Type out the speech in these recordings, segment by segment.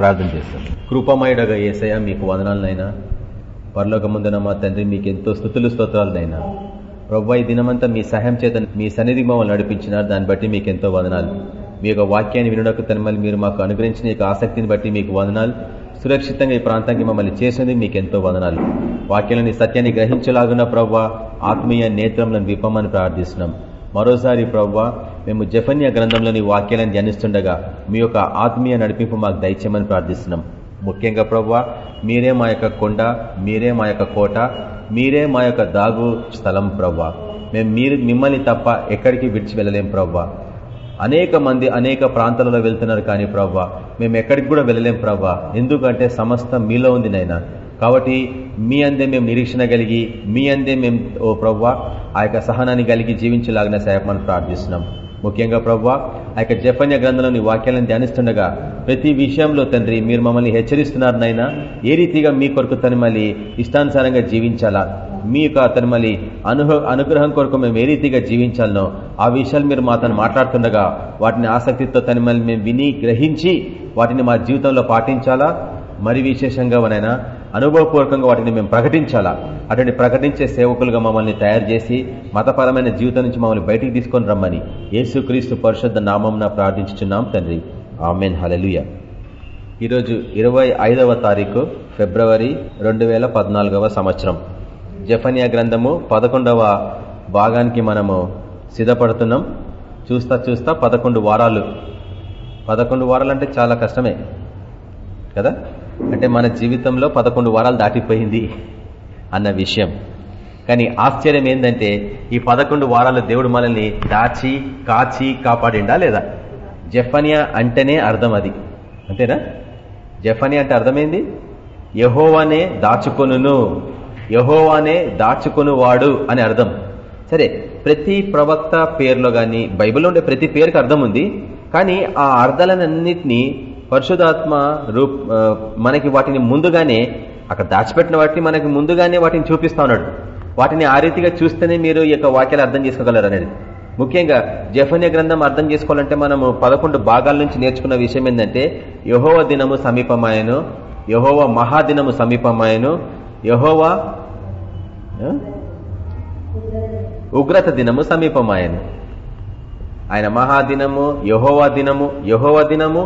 ప్రార్థన చేస్తాం. కృపమయుడగా ఏసయ మీకు వదనాలనైనా. పరలోక ముందున మా తండ్రి మీకు ఎంతో స్థుతులు స్తోత్రాలనైనా. ప్రవ్వ ఈ దినమంతా మీ సహాయం చేత మీ సన్నిధి మమ్మల్ని నడిపించినారు దాన్ని బట్టి మీకు ఎంతో వదనాలు. మీ యొక్క వాక్యాన్ని వినడానికి తనమల్లి మీరు మాకు అనుగ్రహించిన యొక్క ఆసక్తిని బట్టి మీకు వదనాలు. సురక్షితంగా ఈ ప్రాంతానికి మమ్మల్ని చేసినది మీకు ఎంతో వదనాలు. వాక్యాలని సత్యాన్ని గ్రహించలాగున్న ప్రవ్వ ఆత్మీయ నేత్రంలను విప్పమని ప్రార్థిస్తున్నాం. మరోసారి ప్రవ్వ మేము జఫన్య గ్రంథంలోని వాక్యాలను ధ్యానిస్తుండగా మీ యొక్క ఆత్మీయ నడిపింపు మాకు దయచేయమని ప్రార్థిస్తున్నాం. ముఖ్యంగా ప్రవ్వ మీరే మా యొక్క కొండ మీరే మా యొక్క కోట మీరే మా యొక్క దాగు స్థలం ప్రవ్వ. మేము మీరు మిమ్మల్ని తప్ప ఎక్కడికి విడిచి వెళ్ళలేం ప్రవ్వ. అనేక మంది అనేక ప్రాంతాలలో వెళ్తున్నారు కానీ ప్రవ్వ మేము ఎక్కడికి కూడా వెళ్ళలేం ప్రవ్వ. ఎందుకంటే సమస్త మీలో ఉంది నైనా కాబట్టి మీ అందే మేము నిరీక్షణ కలిగి మీ అందే మేము ఓ ప్రవ్వ ఆ యొక్క సహనాన్ని కలిగి జీవించలాగిన సేవమని ప్రార్థిస్తున్నాం. ముఖ్యంగా ప్రవ్వా ఆ యొక్క జపన్య గ్రంథంలోని వాక్యాలను ధ్యానిస్తుండగా ప్రతి విషయంలో తండ్రి మీరు మమ్మల్ని హెచ్చరిస్తున్నారు నైనా ఏ రీతిగా మీ కొరకు తనిమలి ఇష్టానుసారంగా జీవించాలా? మీ యొక్క తనిమలి అనుహ అనుగ్రహం కొరకు మేము ఏ రీతిగా జీవించాలనో ఆ విషయాలు మీరు మా తను మాట్లాడుతుండగా వాటిని ఆసక్తితో తనిమలి మేము విని గ్రహించి వాటిని మా జీవితంలో పాటించాలా? మరి విశేషంగా వనైనా అనుభవపూర్వకంగా వాటిని మేము ప్రకటించాలా? అటువంటి ప్రకటించే సేవకులుగా మమ్మల్ని తయారు చేసి మతపరమైన జీవితం నుంచి మమ్మల్ని బయటికి తీసుకొని రమ్మని యేసుక్రీస్తు పరిషత్ నామం ప్రార్థించుచున్నాం తండ్రి. ఆమెన్. హలలుయ ఈరోజు ఇరవై ఐదవ తారీఖు ఫిబ్రవరి రెండు వేల పద్నాలుగవ సంవత్సరం. జఫనియా గ్రంథము పదకొండవ భాగానికి మనము సిద్ధపడుతున్నాం. చూస్తా చూస్తా పదకొండు వారాలు. పదకొండు వారాలు అంటే చాలా కష్టమే కదా? అంటే మన జీవితంలో పదకొండు వారాలు దాటిపోయింది అన్న విషయం. కానీ ఆశ్చర్యం ఏంటంటే ఈ పదకొండు వారాలు దేవుడు మనల్ని దాచి కాచి కాపాడిండా లేదా? జఫనియా అంటేనే అర్థం అది. అంతేనా? జఫనియా అంటే అర్థమైంది? యహోవానే దాచుకొనును. యహోవానే దాచుకొను వాడు అని అర్థం. సరే ప్రతి ప్రవక్త పేరులో గాని బైబిల్లో ఉండే ప్రతి పేరుకి అర్థం ఉంది. కానీ ఆ అర్థాలన్నింటినీ పరిశుధాత్మ రూప్ మనకి వాటిని ముందుగానే అక్కడ దాచిపెట్టిన వాటిని మనకి ముందుగానే వాటిని చూపిస్తా ఉన్నాడు. వాటిని ఆ రీతిగా చూస్తేనే మీరు ఈ యొక్క వాక్యాలు అర్థం చేసుకోగలరు అనేది. ముఖ్యంగా జఫన్య గ్రంథం అర్థం చేసుకోవాలంటే మనము పదకొండు భాగాల నుంచి నేర్చుకున్న విషయం ఏంటంటే యహోవ దినము సమీపమాయను యహోవ మహాదినము సమీపమాయను యహోవ ఉగ్రత దినము సమీపమాయను. ఆయన మహాదినము యహోవా దినము యహోవ దినము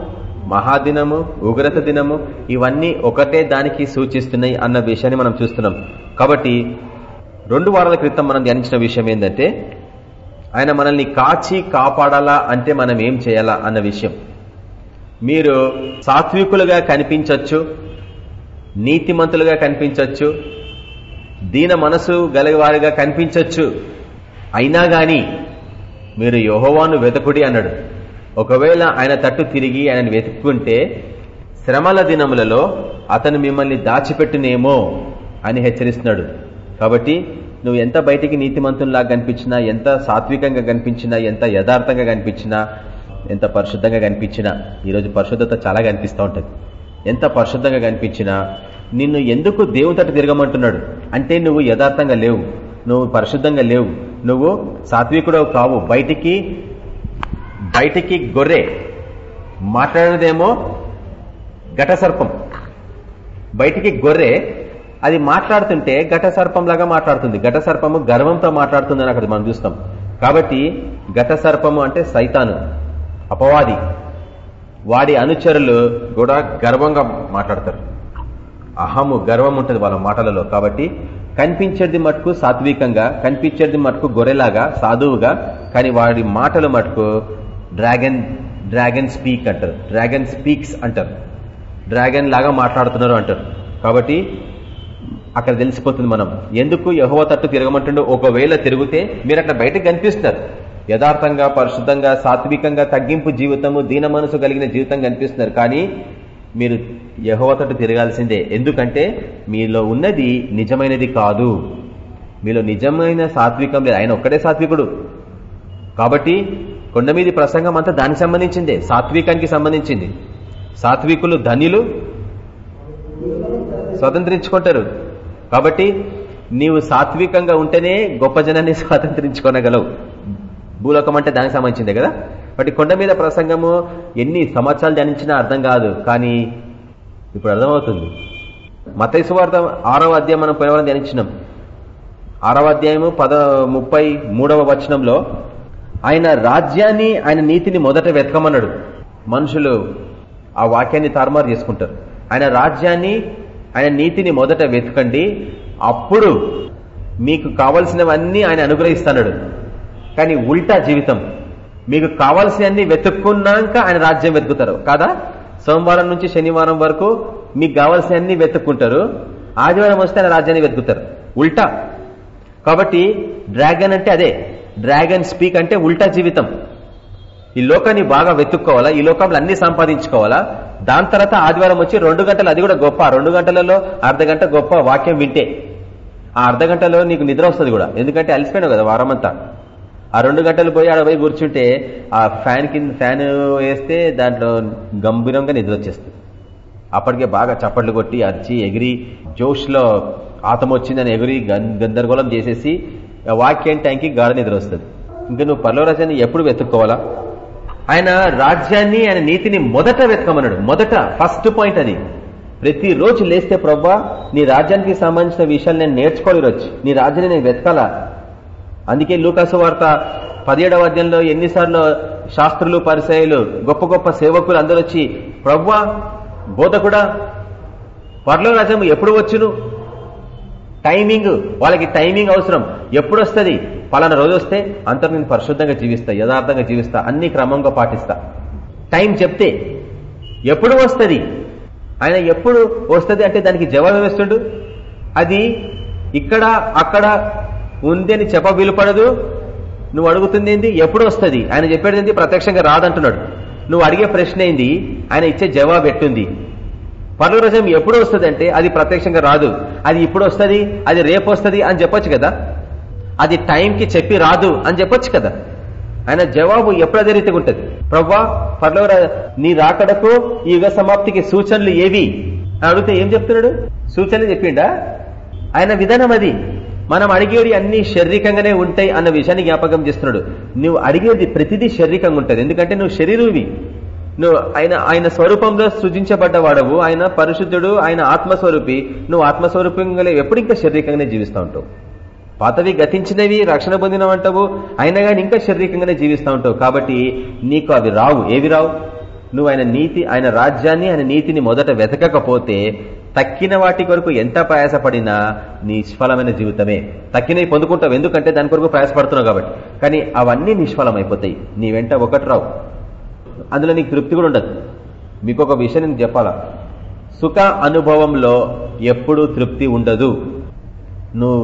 మహాదినము ఉగ్రత దినము ఇవన్నీ ఒకటే దానికి సూచిస్తున్నాయి అన్న విషయాన్ని మనం చూస్తున్నాం. కాబట్టి రెండు వారాల క్రితం మనం ధ్యానించిన విషయం ఏంటంటే ఆయన మనల్ని కాచి కాపాడాలా అంటే మనం ఏం చేయాలా అన్న విషయం. మీరు సాత్వికులుగా కనిపించవచ్చు నీతిమంతులుగా కనిపించవచ్చు దీన మనసు గలవారిగా కనిపించవచ్చు అయినా గాని మీరు యహోవాను వెతకుడి అన్నాడు. ఒకవేళ ఆయన తట్టు తిరిగి ఆయనను వెతుక్కుంటే శ్రమల దినములలో అతను మిమ్మల్ని దాచిపెట్టునేమో అని హెచ్చరిస్తున్నాడు. కాబట్టి నువ్వు ఎంత బయటికి నీతిమంతుల్లాగా కనిపించినా ఎంత సాత్వికంగా కనిపించినా ఎంత యథార్థంగా కనిపించినా ఎంత పరిశుద్ధంగా కనిపించినా ఈరోజు పరిశుద్ధత చాలా కనిపిస్తూ ఉంటుంది. ఎంత పరిశుద్ధంగా కనిపించినా నిన్ను ఎందుకు దేవుని తట్టు తిరగమంటున్నాడు? అంటే నువ్వు యథార్థంగా లేవు. నువ్వు పరిశుద్ధంగా లేవు. నువ్వు సాత్వికుడవు కావు. బయటికి బయటికి గొర్రె. మాట్లాడేదేమో ఘట సర్పం బయటికి గొర్రె అది మాట్లాడుతుంటే ఘట సర్పంలాగా మాట్లాడుతుంది. ఘట సర్పము గర్వంతో మాట్లాడుతుందని అక్కడ మనం చూస్తాం. కాబట్టి ఘట సర్పము అంటే సైతాను అపవాది. వాడి అనుచరులు కూడా గర్వంగా మాట్లాడతారు. అహము గర్వం ఉంటుంది వాళ్ళ మాటలలో. కాబట్టి కనిపించేది మటుకు సాత్వికంగా కనిపించేది మటుకు గొర్రెలాగా సాధువుగా కానీ వాడి మాటలు మటుకు డ్రాగన్ డ్రాగన్ స్పీక్ అంటారు. డ్రాగన్ స్పీక్స్ అంటారు. డ్రాగన్ లాగా మాట్లాడుతున్నారు అంటారు. కాబట్టి అక్కడ తెలిసిపోతుంది మనం. ఎందుకు యహోవ తట్టు తిరగమంటుండో ఒకవేళ తిరిగితే మీరు అట్లా బయటకు కనిపిస్తున్నారు. యథార్థంగా పరిశుద్ధంగా సాత్వికంగా తగ్గింపు జీవితము దీన మనసు కలిగిన జీవితం కనిపిస్తున్నారు. కానీ మీరు యహోవ తట్టు తిరగాల్సిందే. ఎందుకంటే మీలో ఉన్నది నిజమైనది కాదు. మీలో నిజమైన సాత్వికం లేదు. ఆయన ఒక్కడే సాత్వికుడు. కాబట్టి కొండ మీది ప్రసంగం అంతా దానికి సంబంధించిందే సాత్వికానికి సంబంధించింది. సాత్వికులు ధనిలు స్వతంత్రించుకుంటారు. కాబట్టి నీవు సాత్వికంగా ఉంటేనే గొప్ప జనాన్ని స్వాతంత్రించుకోనగలవు. భూలోకం అంటే దానికి సంబంధించిందే కదా? బట్ కొండ మీద ప్రసంగము ఎన్ని సంవత్సరాలు ధ్యానించినా అర్థం కాదు కానీ ఇప్పుడు అర్థమవుతుంది. మతైసువార్త ఆరవ అధ్యాయం మనం పోయిన ధ్యానించినాం. ఆరవ అధ్యాయము పద ముప్పై మూడవ వచనంలో ఆయన రాజ్యాన్ని ఆయన నీతిని మొదట వెతకమన్నాడు. మనుషులు ఆ వాక్యాన్ని తారుమారు చేసుకుంటారు. ఆయన రాజ్యాన్ని ఆయన నీతిని మొదట వెతకండి. అప్పుడు మీకు కావలసినవన్నీ ఆయన అనుగ్రహిస్తున్నాడు కానీ ఉల్టా జీవితం. మీకు కావాల్సినవన్నీ వెతుక్కున్నాక ఆయన రాజ్యం వెతుకుతారు. కాదా? సోమవారం నుంచి శనివారం వరకు మీకు కావాల్సినవన్నీ వెతుక్కుంటారు. ఆదివారం వస్తే ఆయన రాజ్యాన్ని వెతుకుతారు. ఉల్టా. కాబట్టి డ్రాగన్ అంటే అదే. డ్రాగన్ స్పీక్ అంటే ఉల్టా జీవితం. ఈ లోకాన్ని బాగా వెతుక్కోవాలా? ఈ లోకంలో అన్ని సంపాదించుకోవాలా? దాని తర్వాత ఆదివారం వచ్చి రెండు గంటలు అది కూడా గొప్ప. రెండు గంటలలో అర్ధ గంట గొప్ప వాక్యం వింటే. ఆ అర్ధ గంటలో నీకు నిద్ర వస్తుంది కూడా. ఎందుకంటే అలసిపోయినావు కదా వారం అంతా ఆ రెండు గంటలు పోయి ఆడ పోయి కూర్చుంటే ఆ ఫ్యాన్ కింద ఫ్యాన్ వేస్తే దాంట్లో గంభీరంగా నిద్ర వచ్చేస్తుంది. అప్పటికే బాగా చప్పట్లు కొట్టి అరిచి ఎగిరి జోష్లో ఆతం వచ్చిందని ఎగిరి గందరగోళం చేసేసి వాక్యం టైంకి గాఢ నిద్ర వస్తుంది. ఇంకా నువ్వు పర్లవరాజాన్ని ఎప్పుడు వెతుక్కోవాలా? ఆయన రాజ్యాన్ని ఆయన నీతిని మొదట వెతకమన్నాడు. మొదట ఫస్ట్ పాయింట్ అది. ప్రతిరోజు లేస్తే ప్రవ్వా నీ రాజ్యానికి సంబంధించిన విషయాలు నేను నేర్చుకోవాలి రోజు నీ రాజ్యాన్ని నేను వెతకాలా? అందుకే లూకాసు వార్త పదిహేడవ అధ్యాయంలో ఎన్నిసార్లు శాస్త్రులు పరిచయాలు గొప్ప గొప్ప సేవకులు అందరూ వచ్చి ప్రవ్వా బోధకుడా పర్లో రాజ్యం ఎప్పుడు వచ్చును? టైమింగ్ వాళ్ళకి టైమింగ్ అవసరం. ఎప్పుడు వస్తుంది పలానా రోజు వస్తే అంతకు నేను పరిశుద్ధంగా జీవిస్తా యథార్థంగా జీవిస్తా అన్ని క్రమంగా పాటిస్తా. టైం చెప్తే ఎప్పుడు వస్తుంది? ఆయన ఎప్పుడు వస్తుంది అంటే దానికి జవాబు వేస్తుడు అది ఇక్కడ అక్కడ ఉంది అని చెప్ప వీలుపడదు. నువ్వు అడుగుతుంది ఏంది? ఎప్పుడు వస్తుంది? ఆయన చెప్పేది ఏంది? ప్రత్యక్షంగా రాదంటున్నాడు. నువ్వు అడిగే ప్రశ్న ఏంది? ఆయన ఇచ్చే జవాబు ఎట్టుంది? పర్వరజం ఎప్పుడు వస్తుంది అంటే అది ప్రత్యక్షంగా రాదు. అది ఇప్పుడు వస్తుంది అది రేపు వస్తుంది అని చెప్పొచ్చు కదా? అది టైంకి చెప్పి రాదు అని చెప్పొచ్చు కదా? ఆయన జవాబు ఎప్పుడు అదే రీతిగా ఉంటుంది ప్రవ్వా పర్లవర నీ రాకడకు ఈ యుగ సమాప్తికి సూచనలు ఏవి? అని అడిగితే ఏం చెప్తున్నాడు? సూచనలు చెప్పిండా? ఆయన విధానం అది. మనం అడిగేవి అన్ని శారీరకంగానే ఉంటాయి అన్న విషయాన్ని జ్ఞాపకం చేస్తున్నాడు. నువ్వు అడిగేది ప్రతిదీ శారీరకంగా ఉంటుంది. ఎందుకంటే నువ్వు శరీరవి. నువ్వు ఆయన ఆయన స్వరూపంలో సృజించబడ్డవాడవు. ఆయన పరిశుద్ధుడు ఆయన ఆత్మస్వరూపి. నువ్వు ఆత్మస్వరూపంగా ఎప్పుడు ఇంకా శారీరకంగానే జీవిస్తూ ఉంటావు. పాతవి గతించినవి రక్షణ పొందినవంటావు అయినా కానీ ఇంకా శారీరకంగానే జీవిస్తూ ఉంటావు. కాబట్టి నీకు అవి రావు. ఏవి రావు? నువ్వు ఆయన నీతి ఆయన రాజ్యాన్ని ఆయన నీతిని మొదట వెతకకపోతే తక్కిన వాటి కొరకు ఎంత ప్రయాసపడినా నిష్ఫలమైన జీవితమే. తక్కినవి పొందుకుంటావు. ఎందుకంటే దాని కొరకు ప్రయాసపడుతున్నావు కాబట్టి. కానీ అవన్నీ నిష్ఫలం అయిపోతాయి నీ వెంట ఒకటి రావు. అందులో నీకు తృప్తి కూడా ఉండదు. మీకు ఒక విషయం నేను చెప్పాలా? సుఖ అనుభవంలో ఎప్పుడు తృప్తి ఉండదు. నువ్వు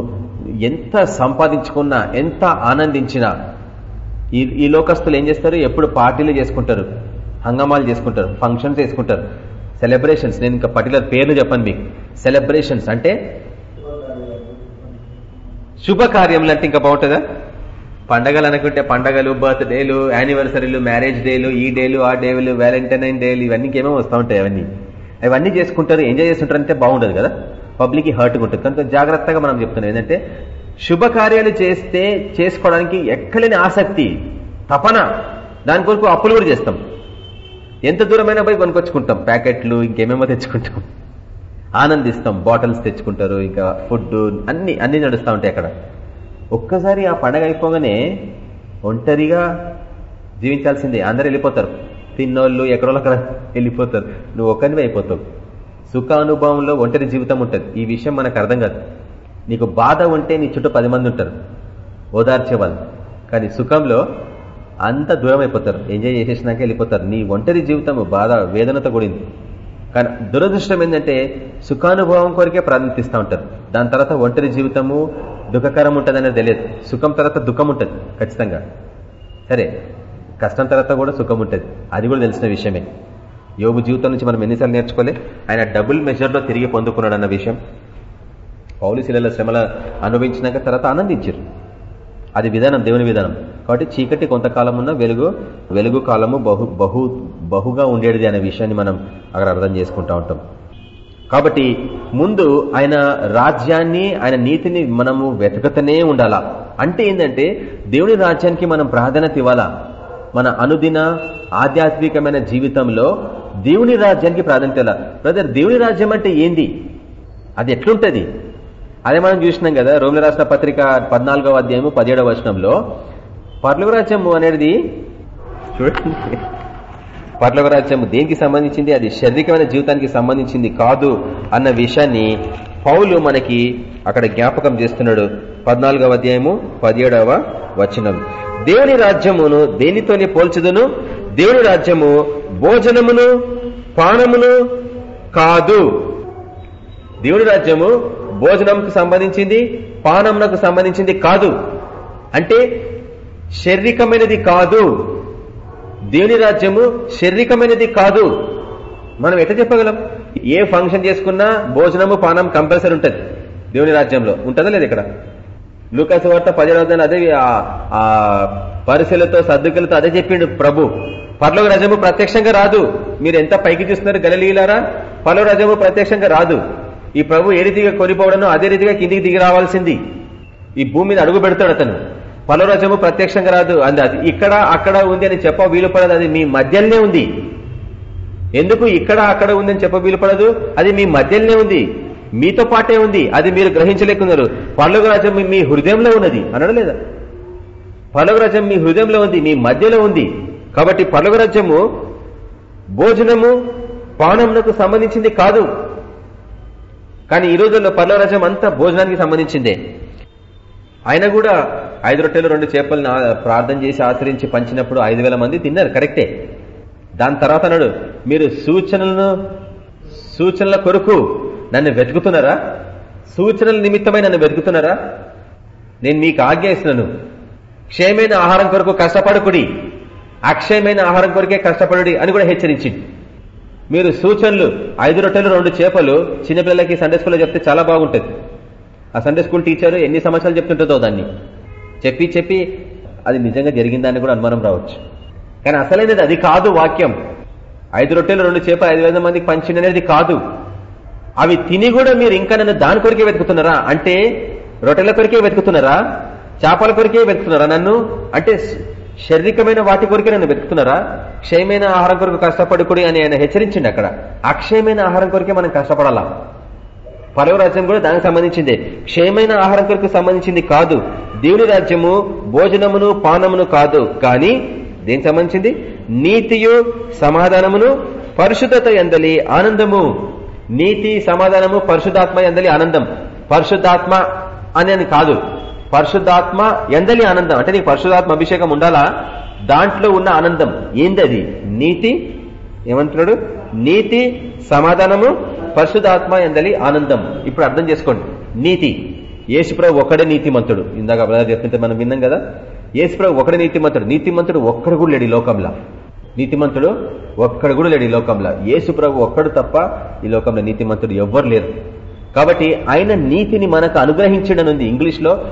ఎంత సంపాదించుకున్నా ఎంత ఆనందించినా ఈ ఈ లోకస్తులు ఏం చేస్తారు? ఎప్పుడు పార్టీలు చేసుకుంటారు హంగమాలు చేసుకుంటారు ఫంక్షన్స్ చేసుకుంటారు. సెలబ్రేషన్స్ నేను ఇంకా పర్టికులర్ పేర్లు చెప్పను మీకు. సెలబ్రేషన్స్ అంటే శుభకార్యములు అంటే ఇంకా బాగుంటుందా? పండగలు అనుకుంటే పండగలు బర్త్డేలు యానివర్సరీలు మ్యారేజ్ డేలు ఈ డేలు ఆ డేలు వ్యాలంటైన్ డేలు ఇవన్నీ ఏమేమో వస్తూ ఉంటాయి అవన్నీ. అవన్నీ చేసుకుంటారు ఎంజాయ్ చేస్తుంటారు అంటే బాగుండదు కదా? పబ్లిక్ హర్ట్గా ఉంటుంది. కనుక జాగ్రత్తగా మనం చెప్తున్నాం. ఏంటంటే శుభకార్యాలు చేస్తే చేసుకోవడానికి ఎక్కలేని ఆసక్తి తపన దాని కొరకు అప్పులు కూడా చేస్తాం. ఎంత దూరమైనా పోయి కొనుకొచ్చుకుంటాం ప్యాకెట్లు ఇంకేమేమో తెచ్చుకుంటాం. ఆనందిస్తాం. బాటిల్స్ తెచ్చుకుంటారు. ఇంకా ఫుడ్ అన్ని అన్ని నడుస్తూ ఉంటాయి అక్కడ. ఒక్కసారి ఆ పండగ అయిపోగానే ఒంటరిగా జీవించాల్సిందే. అందరు వెళ్ళిపోతారు. తిన్నోళ్ళు ఎక్కడోళ్ళు అక్కడ వెళ్ళిపోతారు. నువ్వు ఒక్కరివి అయిపోతావు. సుఖానుభవంలో ఒంటరి జీవితం ఉంటుంది. ఈ విషయం మనకు అర్థం కాదు. నీకు బాధ ఉంటే నీ చుట్టూ పది మంది ఉంటారు. ఓదార్చే వాళ్ళు కానీ సుఖంలో అంత దూరం అయిపోతారు. ఎంజాయ్ చేసేసినాక వెళ్ళిపోతారు. నీ ఒంటరి జీవితం బాధ వేదనతో కూడింది. కానీ దురదృష్టం ఏంటంటే సుఖానుభవం కొరికే ప్రాధాన్యత ఉంటారు. దాని తర్వాత ఒంటరి జీవితము దుఃఖకరం ఉంటుంది అనేది తెలియదు. సుఖం తర్వాత దుఃఖం ఉంటుంది ఖచ్చితంగా. సరే కష్టం తర్వాత కూడా సుఖం ఉంటుంది. అది కూడా తెలిసిన విషయమే. యోగు జీవితం నుంచి మనం ఎన్నిసార్లు నేర్చుకోలే ఆయన డబుల్ మెజర్లో తిరిగి పొందుకున్నాడు అన్న విషయం పౌలిశిల శ్రమల అనుభవించినాక తర్వాత ఆనందించారు. అది విధానం దేవుని విధానం. కాబట్టి చీకటి కొంతకాలం ఉన్న వెలుగు వెలుగు కాలము బహు బహు బహుగా ఉండేది అనే విషయాన్ని మనం అక్కడ అర్థం చేసుకుంటా ఉంటాం. కాబట్టి ముందు ఆయన రాజ్యాన్ని ఆయన నీతిని మనము వెతకతనే ఉండాలా? అంటే ఏంటంటే దేవుని రాజ్యానికి మనం ప్రాధాన్యత ఇవ్వాలా? మన అనుదిన ఆధ్యాత్మికమైన జీవితంలో దేవుని రాజ్యానికి ప్రాధాన్యత బ్రదర్ దేవుని రాజ్యం అంటే ఏంది? అది ఎట్లుంటది? అదే మనం చూసినాం కదా రోమిల రాష్ట్ర పత్రిక పద్నాలుగవ అధ్యాయము పదిహేడవ వచనంలో పర్లుగు రాజ్యము అనేది చూడండి. పర్లోక రాజ్యం దేనికి సంబంధించింది? అది శారీరకమైన జీవితానికి సంబంధించింది కాదు అన్న విషయాన్ని పౌలు మనకి అక్కడ జ్ఞాపకం చేస్తున్నాడు. పద్నాలుగవ అధ్యాయము పదిహేడవ వచనం. దేవుని రాజ్యమును దేనితోనే పోల్చదును? దేవుని రాజ్యము భోజనమును పానమును కాదు. దేవుని రాజ్యము భోజనంకు సంబంధించింది పానమునకు సంబంధించింది కాదు. అంటే శారీరకమైనది కాదు. దేవుని రాజ్యము? శారీరకమైనది కాదు. మనం ఎట్లా చెప్పగలం? ఏ ఫంక్షన్ చేసుకున్నా భోజనము పానం కంపల్సరీ ఉంటుంది. దేవుని రాజ్యంలో. ఉంటుందా లేదు ఇక్కడ? లూకాసు వార్త పదిహేను అదే ఆ పరిశీలతో సర్దుకులతో అదే చెప్పిండు ప్రభు. పర్లోక రాజ్యము ప్రత్యక్షంగా రాదు. మీరు ఎంత పైకి చూస్తున్నారు గలలీలారా పర్లోక రాజ్యము ప్రత్యక్షంగా రాదు. ఈ ప్రభు ఏ రీతిగా కొనిపోవడనో అదే రీతిగా కిందికి దిగి రావాల్సింది. ఈ భూమి మీద అడుగు పెడతాడు అతను. పలరాజ్యము ప్రత్యక్షంగా రాదు. అంది అది ఇక్కడ అక్కడ ఉంది అని చెప్ప వీలు పడదు అది మీ మధ్యలోనే ఉంది. ఎందుకు ఇక్కడ అక్కడ ఉంది అని చెప్ప వీలు పడదు అది మీ మధ్యలోనే ఉంది. మీతో పాటే ఉంది. అది మీరు గ్రహించలేకున్నారు. పల్లవ రాజ్యం మీ హృదయంలో ఉన్నది. అనడం లేదా? పల్లవ రాజ్యం మీ హృదయంలో ఉంది మీ మధ్యలో ఉంది. కాబట్టి పల్లవ రాజ్యము భోజనము పానమునకు సంబంధించింది కాదు. కానీ ఈ రోజుల్లో పల్లవ రజం అంతా భోజనానికి సంబంధించిందే. ఆయన కూడా ఐదు రొట్టెలు రెండు చేపలను ప్రార్థన చేసి ఆచరించి పంచినప్పుడు ఐదు మంది తిన్నారు. కరెక్టే. దాని తర్వాత అన్నాడు మీరు సూచనలను సూచనల కొరకు నన్ను వెతుకుతున్నారా? సూచనల నిమిత్తమై నన్ను వెతుకుతున్నారా? నేను మీకు ఆజ్ఞాయిస్తున్నాను క్షయమైన ఆహారం కొరకు కష్టపడకుడి. అక్షయమైన ఆహారం కొరకే కష్టపడుడి అని కూడా హెచ్చరించింది. మీరు సూచనలు ఐదు రొట్టెలు రెండు చేపలు చిన్నపిల్లలకి సండే స్కూల్లో చెప్తే చాలా బాగుంటుంది. ఆ సండే స్కూల్ టీచర్ ఎన్ని సంవత్సరాలు చెప్తుంటుందో దాన్ని. చెప్పి చెప్పి అది నిజంగా జరిగిందని కూడా అనుమానం రావచ్చు. కానీ అసలైనది అది కాదు వాక్యం. ఐదు రొట్టెలు రెండు చేప ఐదు వేల మందికి పంచినది కాదు. అవి తిని కూడా మీరు ఇంకా నన్ను దాని కొరికే వెతుకుతున్నారా? అంటే రొట్టెల కొరికే వెతుకుతున్నారా? చేపల కొరికే వెతుకుతున్నారా నన్ను? అంటే శారీరకమైన వాటి కొరికే నన్ను వెతుకుతున్నారా? క్షయమైన ఆహారం కొరకు కష్టపడుకుడి అని ఆయన హెచ్చరించిండి అక్కడ. అక్షయమైన ఆహారం కొరికే మనం కష్టపడాలా? పరవ రాజ్యం కూడా దానికి సంబంధించిందే. క్షయమైన ఆహారం కొరకు సంబంధించింది కాదు. దేవుని రాజ్యము భోజనమును పానమును కాదు. కానీ దేనికి సంబంధించింది? నీతియు సమాధానమును పరిశుద్ధత ఎందలి ఆనందము. నీతి సమాధానము పరిశుద్ధాత్మ ఎందలి ఆనందం. పరిశుద్ధాత్మ అని కాదు. పరిశుద్ధాత్మ ఎందలి ఆనందం. అంటే నీకు పరిశుద్ధాత్మ అభిషేకం ఉండాలా? దాంట్లో ఉన్న ఆనందం. ఏందది? నీతి. ఏమంటున్నాడు? నీతి సమాధానము పరిశుధాత్మ ఎందలి ఆనందం. ఇప్పుడు అర్థం చేసుకోండి. నీతి. యేసుప్రభు ఒకడే నీతిమంతుడు. ఇందాక బ్రదర్ చెప్తుంటే మనం విన్నాం కదా? యేసుప్రభు ఒకడే నీతిమంతుడు. నీతిమంతుడు ఒక్కడు కూడా లేడు లోకంలో. నీతిమంతుడు ఒక్కడు కూడా లేడు ఈ లోకంలో. యేసుప్రభు ఒక్కడు తప్ప ఈ లోకంలో నీతిమంతుడు ఎవ్వరు లేరు. కాబట్టి ఆయన నీతిని మనకు అనుగ్రహించడనుంది ఇంగ్లీష్లో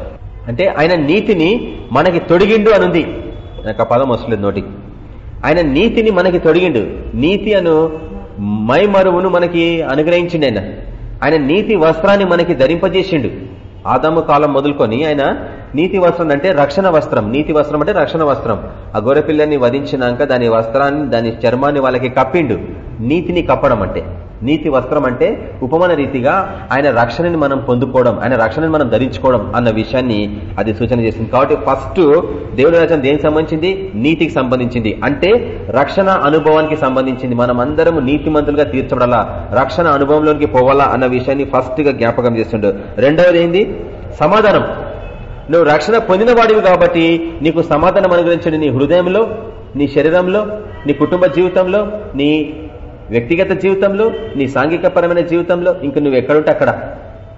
అంటే ఆయన నీతిని మనకి తొడిగిండు అనుంది నాకు ఆ పదం వస్తలేదు నోటికి. ఆయన నీతిని మనకి తొడిగిండు. నీతి అను మై మరువును మనకి అనుగ్రహించిండు ఆయన ఆయన నీతి వస్త్రాన్ని మనకి ధరింపజేసిండు. ఆదాము కాలం మొదలుకొని ఆయన నీతి వస్త్రం అంటే రక్షణ వస్త్రం. నీతి వస్త్రం అంటే రక్షణ వస్త్రం. ఆ గొర్రెపిల్లని వధించినాక దాని వస్త్రాన్ని దాని చర్మాన్ని వాళ్ళకి కప్పిండు. నీతిని కప్పడం అంటే. నీతి వస్త్రం అంటే ఉపమాన రీతిగా ఆయన రక్షణని మనం పొందుకోవడం ఆయన రక్షణని మనం ధరించుకోవడం అన్న విషయాన్ని అది సూచన చేసింది. కాబట్టి ఫస్ట్ దేవుని రచన దేనికి సంబంధించింది? నీతికి సంబంధించింది. అంటే రక్షణ అనుభవానికి సంబంధించింది. మనం అందరం నీతిమంతులుగా తీర్చబడాలా? రక్షణ అనుభవంలోనికి పోవాలా అన్న విషయాన్ని ఫస్ట్గా జ్ఞాపకం చేస్తుండడు రెండవది ఏంది? సమాధానం. నువ్వు రక్షణ పొందిన వాడివి కాబట్టి నీకు సమాధానం అనుగ్రహించండి. నీ హృదయంలో నీ శరీరంలో నీ కుటుంబ జీవితంలో నీ వ్యక్తిగత జీవితంలో నీ సాంఘికపరమైన జీవితంలో ఇంక నువ్వు ఎక్కడుంటే అక్కడ.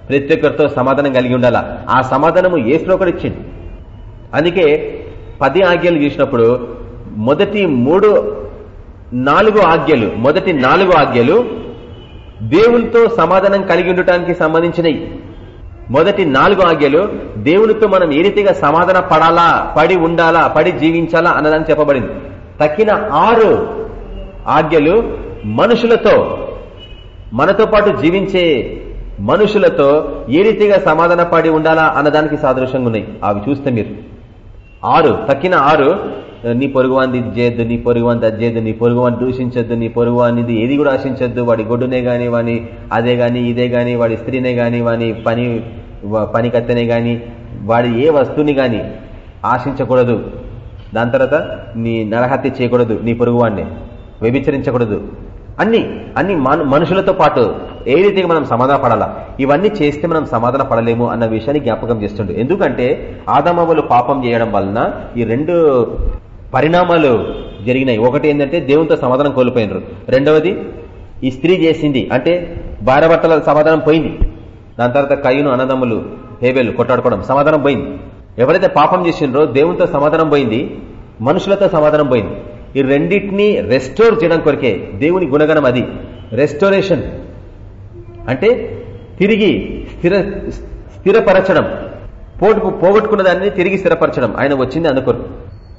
ప్రతి ఒక్కరితో సమాధానం కలిగి ఉండాలా. ఆ సమాధానము ఏ శ్లోకుడు ఇచ్చింది. అందుకే పది ఆజ్ఞలు చూసినప్పుడు మొదటి మూడు నాలుగు ఆజ్ఞలు మొదటి నాలుగు ఆజ్ఞలు దేవునితో సమాధానం కలిగి ఉండటానికి సంబంధించినవి మొదటి నాలుగు ఆజ్ఞలు దేవునితో మనం ఏ రీతిగా సమాధాన పడాలా పడి ఉండాలా పడి జీవించాలా అన్నదని చెప్పబడింది. తక్కిన ఆరు ఆజ్ఞలు మనుషులతో మనతో పాటు జీవించే మనుషులతో ఏ రీతిగా సమాధాన పడి ఉండాలా అన్నదానికి సాదృశ్యంగా ఉన్నాయి అవి చూస్తే మీరు. ఆరు తక్కిన ఆరు నీ పొరుగువాన్ని ఇది చేయొద్దు నీ పొరుగువాన్ని అది నీ పొరుగువాన్ని దూషించొద్దు నీ పొరుగువానిది ఏది కూడా ఆశించొద్దు. వాడి గొడ్డునే గాని వాని అదే గాని ఇదే గాని వాడి స్త్రీనే గాని వాని పని పనికత్తనే గాని వాడి ఏ వస్తువుని గాని ఆశించకూడదు. దాని తర్వాత నీ నరహత్య చేయకూడదు నీ పొరుగువాడిని వ్యభిచరించకూడదు. అన్ని అన్ని మనుషులతో పాటు ఏ రీతిగా మనం సమాధాన పడాలా? ఇవన్నీ చేస్తే మనం సమాధాన పడలేము అన్న విషయాన్ని జ్ఞాపకం చేస్తుండే. ఎందుకంటే ఆదమవులు పాపం చేయడం వలన ఈ రెండు పరిణామాలు జరిగినాయి. ఒకటి ఏంటంటే దేవునితో సమాధానం కోల్పోయినారు. రెండవది ఈ స్త్రీ చేసింది అంటే భార్యభర్తల సమాధానం పోయింది. దాని తర్వాత కయ్యను అన్నదమ్ములు హేబేలు కొట్టాడుకోవడం సమాధానం పోయింది. ఎవరైతే పాపం చేసిండ్రో దేవునితో సమాధానం పోయింది మనుషులతో సమాధానం పోయింది. ఈ రెండింటినీ రెస్టోర్ చేయడం కొరకే దేవుని గుణగణం అది. రెస్టోరేషన్ అంటే తిరిగి స్థిర స్థిరపరచడం. పోటు పోగొట్టుకున్న దానిని తిరిగి స్థిరపరచడం. ఆయన వచ్చింది అనుకోరు.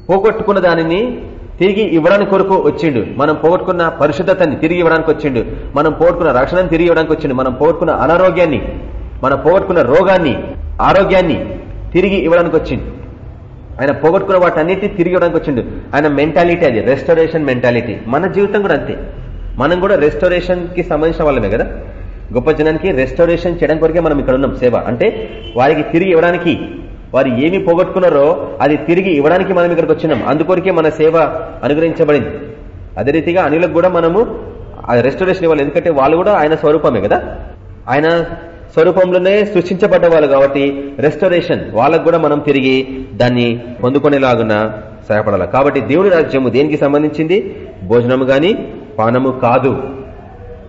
పోగొట్టుకున్న దానిని తిరిగి ఇవ్వడానికి కొరకు వచ్చిండు. మనం పోగొట్టుకున్న పరిశుద్ధతని తిరిగి ఇవ్వడానికి వచ్చిండు. మనం పోగొట్టుకున్న రక్షణను తిరిగి ఇవ్వడానికి వచ్చిండు. మనం పోగొట్టుకున్న అనారోగ్యాన్ని మనం పోగొట్టుకున్న రోగాన్ని ఆరోగ్యాన్ని తిరిగి ఇవ్వడానికి వచ్చిండు. ఆయన పోగొట్టుకున్న వాటన్నిటిని తిరిగి ఇవ్వడానికి వచ్చిండు. ఆయన మెంటాలిటీ అది రెస్టోరేషన్ మెంటాలిటీ మన జీవితం కూడా అంతే. మనం కూడా రెస్టోరేషన్కి సంబంధించిన వాళ్ళమే కదా? గొప్ప జనానికి రెస్టోరేషన్ చేయడం కొరకే మనం ఇక్కడ ఉన్నాం. సేవ అంటే వారికి తిరిగి ఇవ్వడానికి. వారు ఏమి పోగొట్టుకున్నారో అది తిరిగి ఇవ్వడానికి మనం ఇక్కడికి వచ్చినాం. అందుకొరికే మన సేవ అనుగ్రహించబడింది. అదే రీతిగా అనిలకు కూడా మనము రెస్టోరేషన్ ఇవ్వాలి. ఎందుకంటే వాళ్ళు కూడా ఆయన స్వరూపమే కదా? ఆయన స్వరూపంలోనే సృష్టించబడ్డ వాళ్ళు కాబట్టి రెస్టరేషన్ వాళ్ళకు కూడా మనం తిరిగి దాన్ని పొందుకునేలాగున సహాయపడాలి. కాబట్టి దేవుని రాజ్యము దేనికి సంబంధించింది? భోజనము గాని పానము కాదు.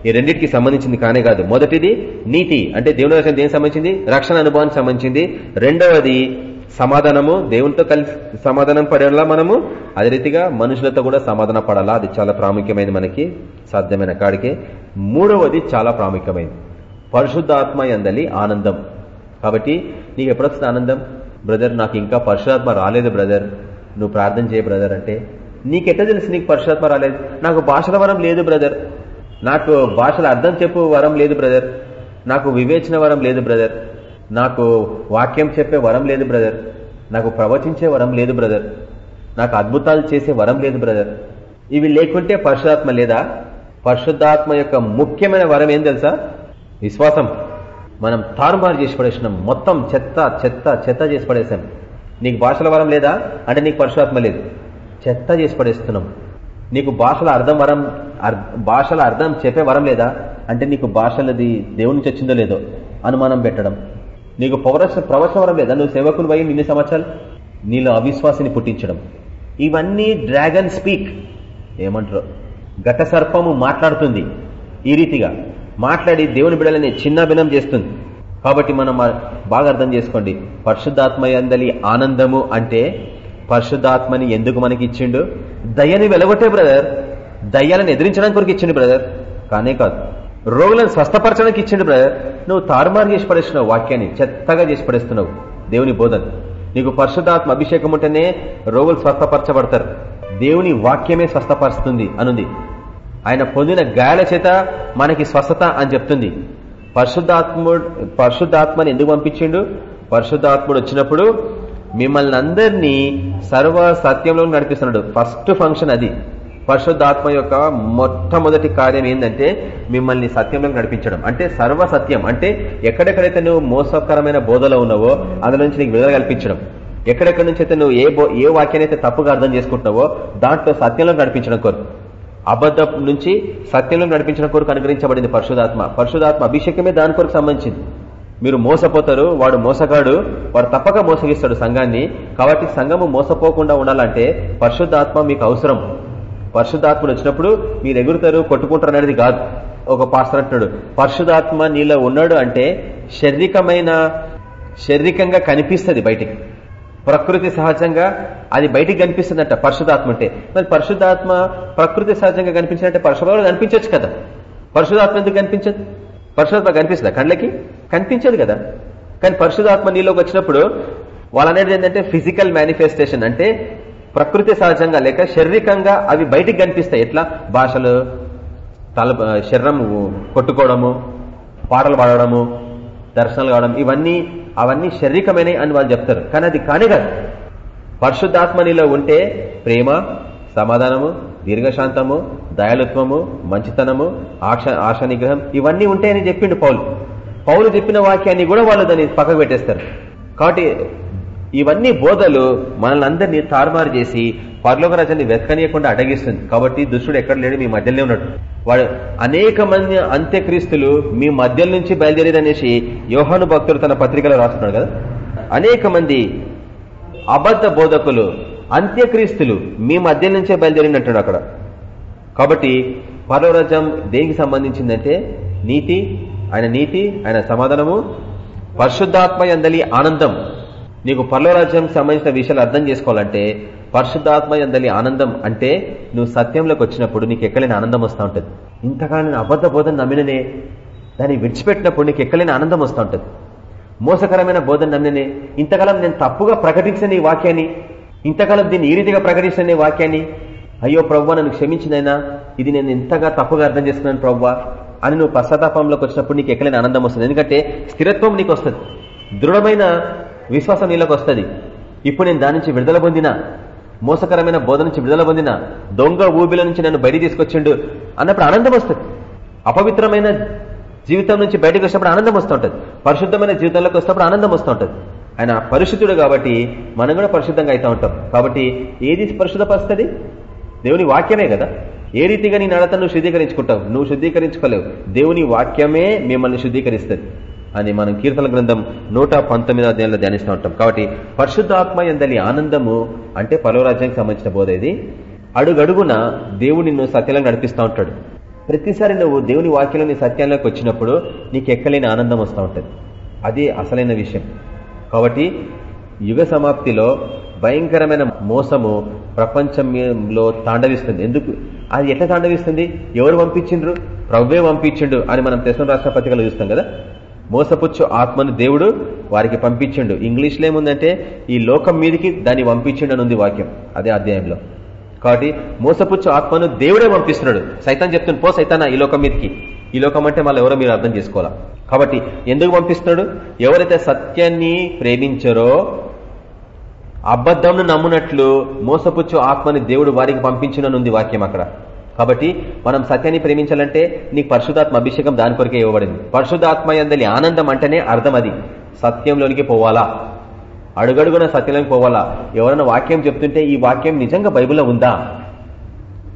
ఈ రెండింటికి సంబంధించింది కానే కాదు. మొదటిది నీతి. అంటే దేవుని రాజ్యం దేనికి సంబంధించింది? రక్షణ అనుభవానికి సంబంధించింది. రెండవది సమాధానము. దేవునితో కలిసి సమాధానం పడేలా మనము. అదే రీతిగా మనుషులతో కూడా సమాధాన పడాలా? అది చాలా ప్రాముఖ్యమైనది మనకి. సాధ్యమైన కాడికి. మూడవది చాలా ప్రాముఖ్యమైనది పరిశుద్ధాత్మ ఎందలి ఆనందం. కాబట్టి నీకు ఎప్పుడొస్తుంది ఆనందం? బ్రదర్ నాకు ఇంకా పరిశుధాత్మ రాలేదు బ్రదర్. నువ్వు ప్రార్థన చేయ బ్రదర్ అంటే నీకెట్ట తెలుసు నీకు పరిశుధాత్మ రాలేదు? నాకు భాషల వరం లేదు బ్రదర్. నాకు భాషల అర్థం చెప్పు వరం లేదు బ్రదర్. నాకు వివేచన వరం లేదు బ్రదర్. నాకు వాక్యం చెప్పే వరం లేదు బ్రదర్. నాకు ప్రవచించే వరం లేదు బ్రదర్. నాకు అద్భుతాలు చేసే వరం లేదు బ్రదర్. ఇవి లేకుంటే పరిశుధాత్మ లేదా? పరిశుద్ధాత్మ యొక్క ముఖ్యమైన వరం ఏం తెలుసా? విశ్వాసం. మనం తారుమారు చేసి పడేసినాం. మొత్తం చెత్త చెత్త చెత్త చేసి పడేసాం. నీకు భాషల వరం లేదా? అంటే నీకు పరశురాత్మ లేదు. చెత్త చేసి పడేస్తున్నాం. నీకు భాషల అర్థం వరం భాషల అర్థం చెప్పే వరం లేదా? అంటే నీకు భాషలది దేవుని నుంచి వచ్చిందో లేదో అనుమానం పెట్టడం. నీకు పౌరస ప్రవచన వరం లేదా? నువ్వు సేవకులు పోయి నిన్ని సంవత్సరాలు? నీలో అవిశ్వాసిని పుట్టించడం. ఇవన్నీ డ్రాగన్ స్పీక్. ఏమంటారు? ఘట సర్పము మాట్లాడుతుంది ఈ రీతిగా. మాట్లాడి దేవుని బిడలని చిన్నభిన్నం చేస్తుంది. కాబట్టి మనం బాగా అర్థం చేసుకోండి. పరిశుద్ధాత్మయందలి ఆనందము అంటే పరిశుద్ధాత్మని ఎందుకు మనకి ఇచ్చిండు? దయ్యని వెలగొట్టే బ్రదర్ దయ్యాలను ఎదిరించడానికి కొరకు ఇచ్చిండు బ్రదర్. కానే కాదు. రోగులను స్వస్థపరచడానికి ఇచ్చిండు బ్రదర్. నువ్వు తారుమారు చేసి పడేస్తున్నావు వాక్యాన్ని చెత్తగా చేసి పడేస్తున్నావు దేవుని బోధన నీకు పరిశుద్ధాత్మ అభిషేకం ఉంటేనే రోగులు స్వస్థపరచబడతారు. దేవుని వాక్యమే స్వస్థపరుస్తుంది అనుంది. ఆయన పొందిన గాయాల చేత మనకి స్వస్థత అని చెప్తుంది. పరిశుద్ధాత్ముడు పరిశుద్ధాత్మని ఎందుకు పంపించిండు? పరిశుద్ధాత్ముడు వచ్చినప్పుడు మిమ్మల్ని అందరినీ సర్వ సత్యంలో నడిపిస్తున్నాడు. ఫస్ట్ ఫంక్షన్ అది. పరిశుద్ధాత్మ యొక్క మొట్టమొదటి కార్యం ఏంటంటే మిమ్మల్ని సత్యంలో నడిపించడం. అంటే సర్వ సత్యం అంటే ఎక్కడెక్కడైతే నువ్వు మోసకరమైన బోధలో ఉన్నావో అందులో నుంచి నీకు విడుదల కల్పించడం. ఎక్కడెక్కడి నుంచి అయితే నువ్వు ఏ ఏ వాక్యాన్ని అయితే తప్పుగా అర్థం చేసుకుంటున్నావో దాంట్లో సత్యంలో నడిపించడం కోరు అబద్ధం నుంచి సత్యంలో నడిపించిన కొరకు అనుగ్రహించబడింది పరిశుధాత్మ. పరిశుధాత్మ అభిషేకమే దాని కొరకు సంబంధించింది. మీరు మోసపోతారు వాడు మోసగాడు వాడు తప్పక మోసగిస్తాడు సంఘాన్ని. కాబట్టి సంఘము మోసపోకుండా ఉండాలంటే పరిశుద్ధాత్మ మీకు అవసరం. పరిశుద్ధాత్మను వచ్చినప్పుడు మీరు ఎగురుతారు కొట్టుకుంటారు అనేది కాదు. ఒక పాస్టర్ అంటున్నాడు పరిశుధాత్మ నీలో ఉన్నాడు అంటే శారీరకమైన శారీరకంగా కనిపిస్తుంది బయటికి. ప్రకృతి సహజంగా అది బయటికి కనిపిస్తుందంట పరిశుధాత్మ అంటే. మరి పరిశుధాత్మ ప్రకృతి సహజంగా కనిపించినట్టే పరిశుభ్రం కనిపించవచ్చు కదా. పరిశుధాత్మ ఎందుకు కనిపించదు? పరిశుధాత్మ కనిపిస్తుందా కళ్ళకి? కనిపించదు కదా. కానీ పరిశుధాత్మ నీలోకి వచ్చినప్పుడు వాళ్ళనేది ఏంటంటే ఫిజికల్ మేనిఫెస్టేషన్ అంటే ప్రకృతి సహజంగా లేక శారీరకంగా అవి బయటికి కనిపిస్తాయి. ఎట్లా? భాషలు తల శరీరం కొట్టుకోవడము పాటలు పాడడము దర్శనాలు కావడం ఇవన్నీ అవన్నీ శారీరకమైనవి అని వాళ్ళు చెప్తారు. కానీ అది కానే కాదు. పరిశుద్ధాత్మ నీలో ఉంటే ప్రేమ సమాధానము దీర్ఘశాంతము దయాలుత్వము మంచితనము ఆశ ఆశ నిగ్రహం ఇవన్నీ ఉంటాయని చెప్పిండు పౌలు. పౌలు చెప్పిన వాక్యాన్ని కూడా వాళ్ళు దాన్ని పక్కకు పెట్టేస్తారు. కాబట్టి ఇవన్నీ బోధలు మనల్ని అందరినీ తారుమారు చేసి పరలోక రాజ్యాన్ని వెతకనీయకుండా అడగిస్తుంది కాబట్టి దుష్టుడు ఎక్కడ లేడు మీ మధ్యలోనే ఉన్నాడు. వాడు అనేక మంది అంత్యక్రీస్తులు మీ మధ్య నుంచి బయలుదేరేదనేసి యోహాను భక్తుడు తన పత్రికలో రాస్తున్నాడు కదా. అనేక మంది అబద్ధ బోధకులు అంత్యక్రీస్తులు మీ మధ్య నుంచే బయలుదేరినట్టు అక్కడ. కాబట్టి పరవరాజ్యం దేనికి సంబంధించిందంటే నీతి ఆయన నీతి ఆయన సమాధానము పరిశుద్ధాత్మ ఎందలి ఆనందం. నీకు పర్లోరాజ్యం సంబంధించిన విషయాలు అర్థం చేసుకోవాలంటే పరిశుద్ధాత్మ ఎందలి ఆనందం అంటే నువ్వు సత్యంలోకి వచ్చినప్పుడు నీకు ఎక్కలేని ఆనందం వస్తూ ఉంటుంది. ఇంతకాలం నేను అబద్ధ బోధన నమ్మిననే దాన్ని విడిచిపెట్టినప్పుడు నీకు ఎక్కలేని ఆనందం వస్తూ ఉంటుంది. మోసకరమైన బోధన నమ్మిననే ఇంతకాలం నేను తప్పుగా ప్రకటించిన ఈ వాక్యాన్ని ఇంతకాలం దీన్ని ఈ రీతిగా ప్రకటించిన వాక్యాన్ని అయ్యో ప్రవ్వా నన్ను క్షమించినైనా ఇది నేను ఎంతగా తప్పుగా అర్థం చేసుకున్నాను ప్రవ్వా అని నువ్వు పశ్చాత్తాపంలోకి వచ్చినప్పుడు నీకు ఎక్కలేని ఆనందం వస్తుంది. ఎందుకంటే స్థిరత్వం నీకు వస్తుంది. దృఢమైన విశ్వాసం నీళ్ళకి వస్తుంది. ఇప్పుడు నేను దాని నుంచి విడుదల పొందిన మోసకరమైన బోధ నుంచి విడుదల పొందిన దొంగ ఊబిల నుంచి నన్ను బయట తీసుకొచ్చిండు అన్నప్పుడు ఆనందం వస్తుంది. అపవిత్రమైన జీవితం నుంచి బయటకు వచ్చినప్పుడు ఆనందం వస్తుంటది పరిశుద్ధమైన జీవితంలోకి వస్తున్నప్పుడు ఆనందం వస్తుంటది ఆయన పరిశుద్ధుడు కాబట్టి మనం కూడా పరిశుద్ధంగా అవుతా ఉంటాం. కాబట్టి ఏది పరిశుద్ధపరుస్తుంది? దేవుని వాక్యమే కదా. ఏ రీతిగా నీ నడత నువ్వు శుద్ధీకరించుకుంటావు? నువ్వు శుద్ధీకరించుకోలేవు. దేవుని వాక్యమే మిమ్మల్ని శుద్ధీకరిస్తుంది. అని మనం కీర్తన గ్రంథం నూట పంతొమ్మిదో అధ్యాయంలో ధ్యానిస్తూ ఉంటాం. కాబట్టి పరిశుద్ధాత్మ ఎందలి ఆనందము అంటే పలవరాజ్యానికి సంబంధించిన బోధ ఇది. అడుగడుగున దేవుడు నిన్ను సత్యంలో నడిపిస్తూ ఉంటాడు. ప్రతిసారి నువ్వు దేవుని వాక్యంలో నీ సత్యంలోకి వచ్చినప్పుడు నీకు ఎక్కలేని ఆనందం వస్తూ ఉంటుంది. అది అసలైన విషయం. కాబట్టి యుగ సమాప్తిలో భయంకరమైన మోసము ప్రపంచంలో తాండవిస్తుంది. ఎందుకు? అది ఎట్లా తాండవిస్తుంది? ఎవరు పంపించిండ్రు? ప్రవ్వే పంపించిండు అని మనం తెసం రాష్ట్ర పత్రికలు చూస్తాం కదా. మోసపుచ్చు ఆత్మను దేవుడు వారికి పంపించిండు. ఇంగ్లీష్లో ఏముందంటే ఈ లోకం మీదకి దాన్ని పంపించిండు అని వాక్యం. అదే అధ్యాయంలో. కాబట్టి మోసపుచ్చు ఆత్మను దేవుడే పంపిస్తున్నాడు. సైతాన్ చెప్తుంది పో సైతానా ఈ లోకం మీదకి. ఈ లోకం అంటే మళ్ళీ ఎవరో మీరు అర్థం చేసుకోవాలా? కాబట్టి ఎందుకు పంపిస్తున్నాడు? ఎవరైతే సత్యాన్ని ప్రేమించారో అబద్ధంను నమ్మునట్లు మోసపుచ్చు ఆత్మని దేవుడు వారికి పంపించిననుంది వాక్యం అక్కడ. కాబట్టి మనం సత్యాన్ని ప్రేమించాలంటే నీకు పరిశుధాత్మ అభిషేకం దాని కొరకే ఇవ్వబడింది. పరిశుధాత్మ ఎందలి ఆనందం అంటేనే అర్థం అది. సత్యంలోనికి పోవాలా? అడుగడుగున సత్యంలోకి పోవాలా? ఎవరైనా వాక్యం చెప్తుంటే ఈ వాక్యం నిజంగా బైబిల్లో ఉందా?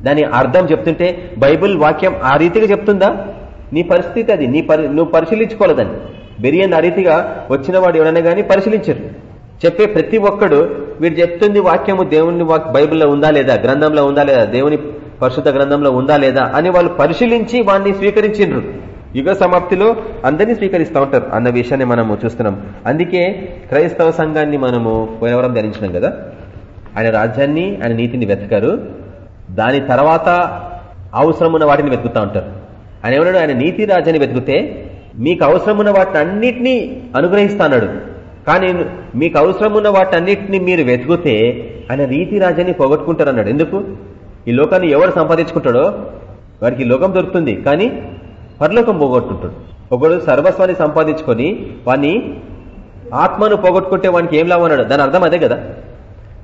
దాని అర్థం చెప్తుంటే బైబిల్ వాక్యం ఆ రీతిగా చెప్తుందా? నీ పరిస్థితి అది. నీ పరి నువ్వు పరిశీలించుకోలేదని. బెరియన్ ఆ రీతిగా వచ్చిన వాడు ఎవరైనా కానీ పరిశీలించరు. చెప్పే ప్రతి ఒక్కడు వీడు చెప్తుంది వాక్యము దేవుని బైబిల్లో ఉందా లేదా? గ్రంథంలో ఉందా లేదా? దేవుని పరిశుద్ధ గ్రంథంలో ఉందా లేదా అని వాళ్ళు పరిశీలించి వాడిని స్వీకరించిండ్రు. యుగ సమాప్తిలో అందరినీ స్వీకరిస్తూ ఉంటారు అన్న విషయాన్ని మనము చూస్తున్నాం. అందుకే క్రైస్తవ సంఘాన్ని మనము పోయినవరం ధరించినాం కదా? ఆయన రాజ్యాన్ని ఆయన నీతిని వెతకరు. దాని తర్వాత అవసరం ఉన్న వాటిని వెతుకుతూ ఉంటారు. ఆయన ఏమన్నాడు ఆయన నీతి రాజ్యాన్ని వెతికితే మీకు అవసరం ఉన్న వాటిని అన్నిటినీ అనుగ్రహిస్తాడు కానీ మీకు అవసరం ఉన్న వాటన్నిటిని మీరు వెతికితే ఆయన రీతి రాజ్యాన్ని పోగొట్టుకుంటారు అన్నాడు. ఎందుకు? ఈ లోకాన్ని ఎవరు సంపాదించుకుంటాడో వాడికి లోకం దొరుకుతుంది కానీ పరలోకం పోగొట్టుకుంటాడు. ఒకడు సర్వస్వాన్ని సంపాదించుకొని వాడిని ఆత్మను పోగొట్టుకుంటే వానికి ఏం లాభం అన్నాడు? దాని అర్థం అదే కదా.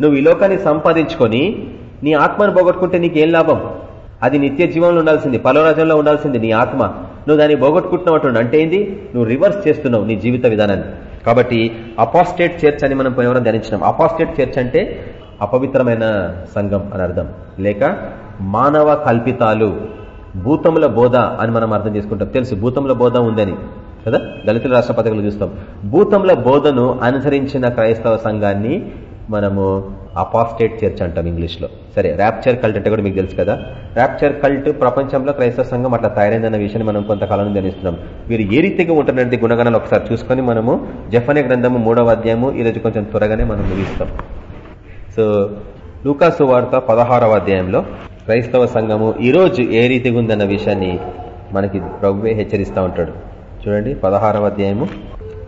నువ్వు ఈ లోకాన్ని సంపాదించుకొని నీ ఆత్మను పోగొట్టుకుంటే నీకేం లాభం? అది నిత్య జీవంలో ఉండాల్సింది పలోరాజంలో ఉండాల్సింది నీ ఆత్మ. నువ్వు దాన్ని పోగొట్టుకుంటున్నావు అంటే ఏంది? నువ్వు రివర్స్ చేస్తున్నావు నీ జీవిత విధానాన్ని. కాబట్టి అపాస్టేట్ చర్చ్ అని మనం ఎవరైనా ధ్యానించినాం? అపాస్టేట్ చర్చ్ అంటే అపవిత్రమైన సంఘం అని అర్థం. లేక మానవ కల్పితాలు భూతముల బోధ అని మనం అర్థం చేసుకుంటాం. తెలుసు భూతముల బోధ ఉందని కదా? దళితుల రాష్ట్ర పథకాలు చూస్తాం. భూతముల బోధను అనుసరించిన క్రైస్తవ సంఘాన్ని మనము అపాస్టేట్ చర్చ్ అంటాం ఇంగ్లీష్లో. సరే ర్యాప్చర్ కల్ట్ అంటే కూడా మీకు తెలుసు కదా? ర్యాప్చర్ కల్ట్ ప్రపంచంలో క్రైస్తవ సంఘం అట్లా తయారైందన్న విషయాన్ని మనం కొంతకాలం ధ్యానిస్తున్నాం వీరు ఏ రీతిగా ఉంటున్నది గుణగణాలు ఒకసారి చూసుకొని మనము జఫనే గ్రంథము మూడవ అధ్యాయము ఈరోజు కొంచెం త్వరగానే మనం ముగిస్తాం. సో లూకాసు వార్త పదహారవ అధ్యాయంలో క్రైస్తవ సంఘము ఈరోజు ఏ రీతిగా ఉందన్న విషయాన్ని మనకి ప్రభువే హెచ్చరిస్తూ ఉంటాడు. చూడండి పదహారవ అధ్యాయము.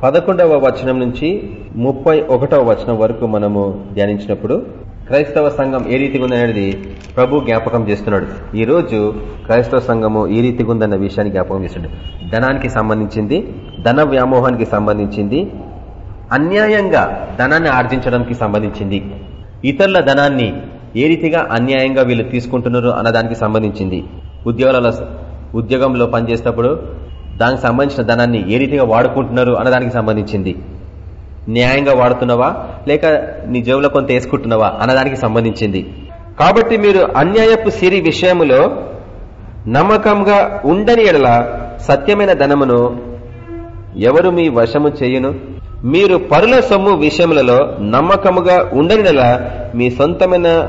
పదకొండవ వచనం నుంచి ముప్పై ఒకటవ వచనం వరకు మనము ధ్యానించినప్పుడు క్రైస్తవ సంఘం ఏ రీతిగా ఉందనేది ప్రభు జ్ఞాపకం చేస్తున్నాడు. ఈ రోజు క్రైస్తవ సంఘము ఈ రీతిగా ఉందన్న విషయాన్ని జ్ఞాపకం చేస్తున్నాడు. ధనానికి సంబంధించింది ధన వ్యామోహానికి సంబంధించింది అన్యాయంగా ధనాన్ని ఆర్జించడానికి సంబంధించింది. ఇతరుల ధనాన్ని ఏ రీతిగా అన్యాయంగా వీళ్ళు తీసుకుంటున్నారు అన్నదానికి సంబంధించింది. ఉద్యోగాల ఉద్యోగంలో పనిచేసేటప్పుడు దానికి సంబంధించిన ధనాన్ని ఏ రీతిగా వాడుకుంటున్నారు అన్నదానికి సంబంధించింది. న్యాయంగా వాడుతున్నావా? లేక నీ జేబులో కొంత వేసుకుంటున్నావా? అన్నదానికి సంబంధించింది. కాబట్టి మీరు అన్యాయపు సిరి విషయములో నమ్మకంగా ఉండని ఎడల సత్యమైన ధనమును ఎవరు మీ వశము చేయును? మీరు పరుల సొమ్ము విషయములలో నమ్మకముగా ఉండనిలా మీ సొంతమైన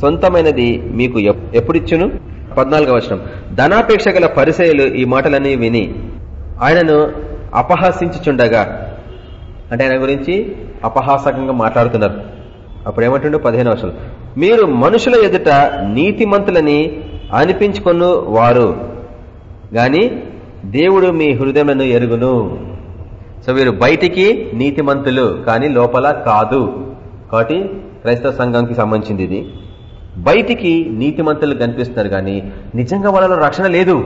సొంతమైనది మీకు ఎప్పుడిచ్చును? పద్నాలుగవ వచనం. ధనాపేక్ష గల పరిచయలు ఈ మాటలన్నీ విని ఆయనను అపహాసించుచుండగా అంటే ఆయన గురించి అపహాసకంగా మాట్లాడుతున్నారు. అప్పుడు ఏమంటుండో పదిహేను వర్షాలు మీరు మనుషుల ఎదుట నీతిమంతులని అనిపించుకొను వారు గాని దేవుడు మీ హృదయములను ఎరుగును. సో వీరు బయటికి నీతిమంతులు కానీ లోపల కాదు. కాబట్టి క్రైస్తవ సంఘంకి సంబంధించింది ఇది. బయటికి నీతిమంతులు కనిపిస్తున్నారు కానీ నిజంగా వాళ్ళలో రక్షణ లేదు.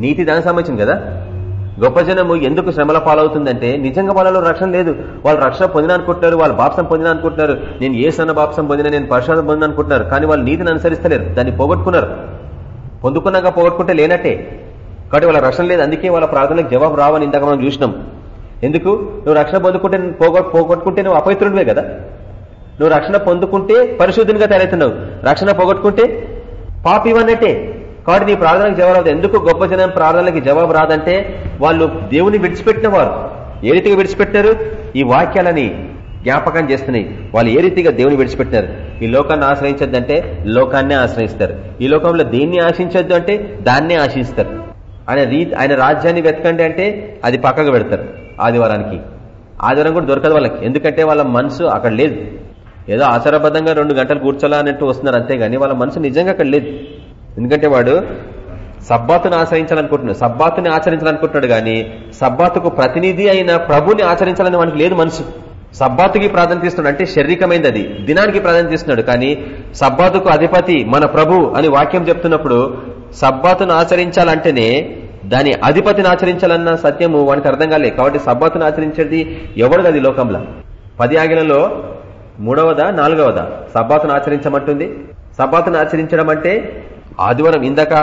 నీతి దానికి సంబంధించింది కదా? గొప్ప జనము ఎందుకు శ్రమల పాలవుతుందంటే నిజంగా వాళ్ళలో రక్షణ లేదు. వాళ్ళు రక్షణ పొందిన అనుకుంటున్నారు వాళ్ళు బాప్సం పొందిన అనుకుంటున్నారు నేను ఏ సన్న బాప్సం పొందిన నేను పరిశోధన పొందిన అనుకుంటున్నారు కానీ వాళ్ళు నీతిని అనుసరిస్తలేరు దాన్ని పోగొట్టుకున్నారు. పొందుకున్నాక పోగొట్టుకుంటే లేనట్టే. కాబట్టి వాళ్ళ రక్షణ లేదు అందుకే వాళ్ళ ప్రార్థనలకు జవాబు రావని ఇందాక మనం చూసినాం. ఎందుకు? నువ్వు రక్షణ పొందుకుంటే పోగొట్టుకుంటే నువ్వు అపవిత్రుడివే కదా? నువ్వు రక్షణ పొందుకుంటే పరిశుద్ధునిగా తయారవుతున్నావు. రక్షణ పోగొట్టుకుంటే పాపివన్నట్టే కాబట్టి నీ ప్రార్థనకు జవాబు రాదు ఎందుకు గొప్ప జనం ప్రార్థనలకి జవాబు రాదంటే వాళ్ళు దేవుని విడిచిపెట్టిన వారు. ఏ రీతిగా విడిచిపెట్టారు? ఈ వాక్యాలని జ్ఞాపకం చేస్తున్నాయి. వాళ్ళు ఏ రీతిగా దేవుని విడిచిపెట్టారు ఈ లోకాన్ని ఆశ్రయించద్దంటే లోకాన్నే ఆశ్రయిస్తారు. ఈ లోకంలో దేన్ని ఆశించద్దు అంటే దాన్నే ఆశిస్తారు. ఆయన ఆయన రాజ్యాన్ని వెతకండి అంటే అది పక్కకు పెడతారు ఆదివారానికి. ఆదివారం కూడా దొరకదు వాళ్ళకి. ఎందుకంటే వాళ్ళ మనసు అక్కడ లేదు. ఏదో ఆచారబద్ధంగా రెండు గంటలు కూర్చోలా అన్నట్టు వస్తున్నారు అంతేగాని వాళ్ళ మనసు నిజంగా అక్కడ లేదు. ఎందుకంటే వాడు సబ్బాతుని ఆచరించాలనుకుంటున్నాడు సబ్బాతుని ఆచరించాలనుకుంటున్నాడు కానీ సబ్బాతుకు ప్రతినిధి అయిన ప్రభుని ఆచరించాలని వానికి లేదు మనసు. సబ్బాతుకి ప్రాధాన్యత ఇస్తున్నాడు. అంటే శారీరకమైంది అది. దినానికి ప్రాధాన్యత ఇస్తున్నాడు. కానీ సబ్బాతుకు అధిపతి మన ప్రభు అని వాక్యం చెప్తున్నప్పుడు సబ్బాతును ఆచరించాలంటేనే దాని అధిపతిని ఆచరించాలన్న సత్యము వానికి అర్థం కాలే కాబట్టి సబ్బాతును ఆచరించేది ఎవడు అది లోకంలో? పది ఆగిలలో మూడవదా నాలుగవదా? సబ్బాతును ఆచరించమంటుంది. సబ్బాతును ఆచరించడం అంటే ఆదివారం ఇందాక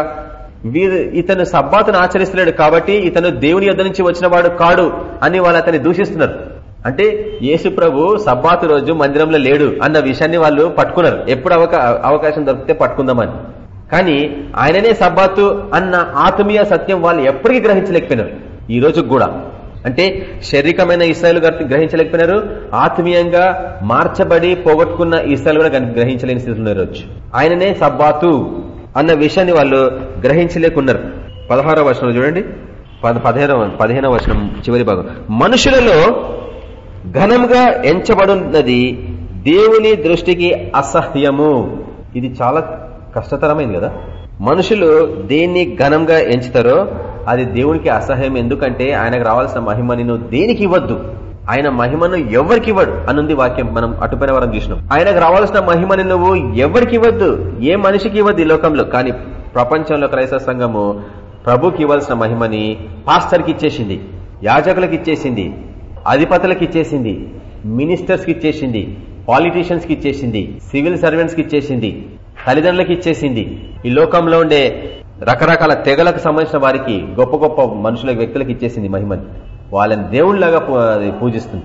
వీరు ఇతను సబ్బాతును ఆచరిస్తున్నాడు కాబట్టి ఇతను దేవుని యొద్ నుంచి వచ్చిన వాడు కాడు అని వాళ్ళు అతన్ని దూషిస్తున్నారు. అంటే యేసు ప్రభు సబ్బాతు రోజు మందిరంలో లేడు అన్న విషయాన్ని వాళ్ళు పట్టుకున్నారు. ఎప్పుడు అవకాశం దొరికితే పట్టుకుందామని. కానీ ఆయననే సబ్బాతు అన్న ఆత్మీయ సత్యం వాళ్ళు ఎప్పటికీ గ్రహించలేకపోయినారు. ఈ రోజుకు కూడా. అంటే శారీరకమైన ఇస్రాయలు గ్రహించలేకపోయినారు ఆత్మీయంగా మార్చబడి పోగొట్టుకున్న ఇస్రాయలు కూడా గ్రహించలేని స్థితిలో రోజు. ఆయననే సబ్బాతు అన్న విషయాన్ని వాళ్ళు గ్రహించలేకున్నారు. పదహారవ వర్షం చూడండి. పదిహేనవ పదిహేనవ వర్షం చివరి భాగం. మనుషులలో ఘనంగా ఎంచబడున్నది దేవుని దృష్టికి అసహ్యము. ఇది చాలా కష్టతరమైంది కదా? మనుషులు దేన్ని ఘనంగా ఎంచుతారో అది దేవునికి అసహ్యం. ఎందుకంటే ఆయనకు రావాల్సిన మహిమని నువ్వు దేనికి ఇవ్వద్దు? ఆయన మహిమను ఎవరికి ఇవ్వడు? అనుంది వాక్యం మనం అటుపైన వరం చూసినాం. ఆయనకు రావాల్సిన మహిమని నువ్వు ఎవరికి ఇవ్వద్దు? ఏ మనిషికి ఇవ్వద్దు ఈ లోకంలో. కానీ ప్రపంచంలో క్రైస్తవ సంఘము ప్రభుకి ఇవ్వాల్సిన మహిమని పాస్టర్కి ఇచ్చేసింది యాజకులకు ఇచ్చేసింది అధిపతులకు ఇచ్చేసింది మినిస్టర్స్కి ఇచ్చేసింది పాలిటీషియన్స్కి ఇచ్చేసింది సివిల్ సర్వెంట్స్కి ఇచ్చేసింది తల్లిదండ్రులకు ఇచ్చేసింది. ఈ లోకంలో ఉండే రకరకాల తెగలకు సంబంధించిన వారికి గొప్ప గొప్ప మనుషుల వ్యక్తులకు ఇచ్చేసింది మహిమని. వాళ్ళని దేవుళ్ళాగా పూజిస్తుంది.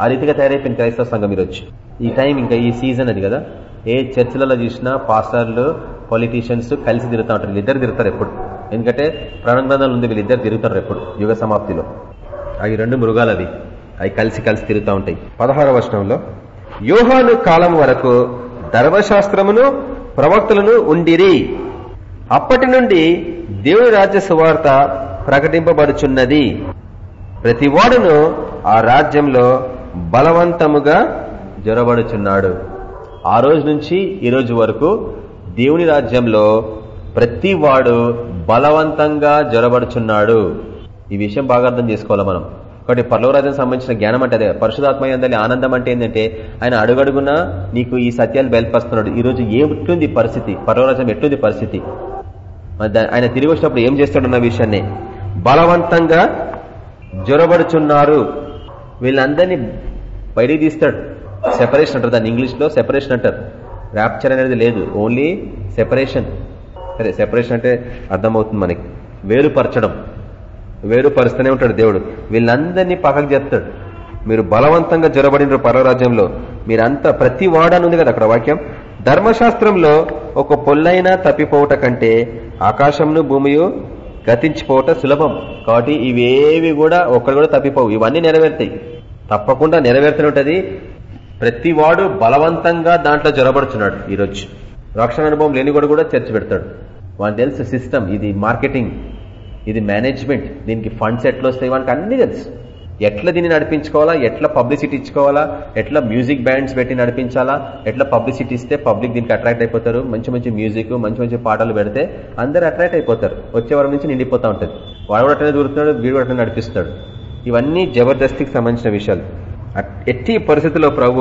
ఆ రీతిగా తయారైపోయింది క్రైస్తవ సంఘం ఈరోజు. ఈ టైం ఇంకా ఈ సీజన్ అది కదా. ఏ చర్చిలలో చూసినా పాస్టర్లు పొలిటీషియన్స్ కలిసి తిరుగుతూ ఉంటారు. వీళ్ళిద్దరు తిరుగుతారు ఎప్పుడు. ఎందుకంటే ప్రాణగ్రంథాలు ఉంది వీళ్ళిద్దరు తిరుగుతారు ఎప్పుడు. యుగ సమాప్తిలో. అవి రెండు మృగాలు అవి. అవి కలిసి కలిసి తిరుగుతూ ఉంటాయి. పదహారవ వర్షంలో యోహాను కాలం వరకు ధర్మశాస్త్రమును ప్రవక్తలను ఉండిరి. అప్పటి నుండి దేవుని రాజ్య సువార్త ప్రకటింపబడుచున్నది. ప్రతివాడును ఆ రాజ్యంలో బలవంతముగా జొరబడుచున్నాడు. ఆ రోజు నుంచి ఈ రోజు వరకు దేవుని రాజ్యంలో ప్రతి వాడు బలవంతంగా జొరబడుచున్నాడు. ఈ విషయం బాగా అర్థం చేసుకోవాలి మనం? కాబట్టి పర్లోరాజ్యం సంబంధించిన జ్ఞానం అంటే అదే. పరిశుధాత్మ అందని ఆనందం అంటే ఏంటంటే ఆయన అడుగడుగునా నీకు ఈ సత్యాలు బయలుపరుస్తున్నాడు. ఈ రోజు ఎట్లుంది పరిస్థితి? పర్లోరాజ్యం ఎట్లుంది పరిస్థితి? ఆయన తిరిగి వచ్చినప్పుడు ఏం చేస్తాడన్న విషయాన్ని? బలవంతంగా జ్వరబడుచున్నారు వీళ్ళందరినీ బయటికి తీస్తాడు. సెపరేషన్ అంటారు దాన్ని ఇంగ్లీష్లో సెపరేషన్ అంటారు. ర్యాప్చర్ అనేది లేదు. ఓన్లీ సెపరేషన్ సరే సెపరేషన్ అంటే అర్థమవుతుంది మనకి. వేరుపరచడం. వేరుపరుస్తూనే ఉంటాడు దేవుడు. వీళ్ళందరినీ పక్కకు చెప్తాడు మీరు బలవంతంగా జొరబడిన పరవరాజ్యంలో మీరంతా ప్రతి వాడని ఉంది కదా అక్కడ వాక్యం. ధర్మశాస్త్రంలో ఒక పొల్లైనా తప్పిపోవట కంటే ఆకాశంను భూమియు గతించిపోవట సులభం. కాబట్టి ఇవేవి కూడా ఒక్కడు కూడా తప్పిపోవు. ఇవన్నీ నెరవేరుతాయి. తప్పకుండా నెరవేరుతూనే ఉంటది. ప్రతి వాడు బలవంతంగా దాంట్లో జ్వరబడుతున్నాడు ఈరోజు. రక్షణ అనుభవం లేని కూడా కూడా చర్చ పెడతాడు. వానికి తెలుసు సిస్టమ్ ఇది మార్కెటింగ్. ఇది మేనేజ్మెంట్. దీనికి ఫండ్స్ ఎట్లా వస్తాయి వానికి అన్ని తెలుసు. ఎట్లా దీన్ని నడిపించుకోవాలా? ఎట్లా పబ్లిసిటీ ఇచ్చుకోవాలా? ఎట్లా మ్యూజిక్ బ్యాండ్స్ పెట్టి నడిపించాలా? ఎట్లా పబ్లిసిటీ ఇస్తే పబ్లిక్ దీనికి అట్రాక్ట్ అయిపోతారు? మంచి మంచి మ్యూజిక్ మంచి మంచి పాటలు పెడితే అందరు అట్రాక్ట్ అయిపోతారు. వచ్చే వారం నుంచి నిండిపోతా ఉంటుంది. వాడు కూడా అట్లనే దూరుతున్నాడు వీడు కూడా అట్లనే నడిపిస్తాడు. ఇవన్నీ జబర్దస్తికి సంబంధించిన విషయాలు. ఎట్టి పరిస్థితుల్లో ప్రభు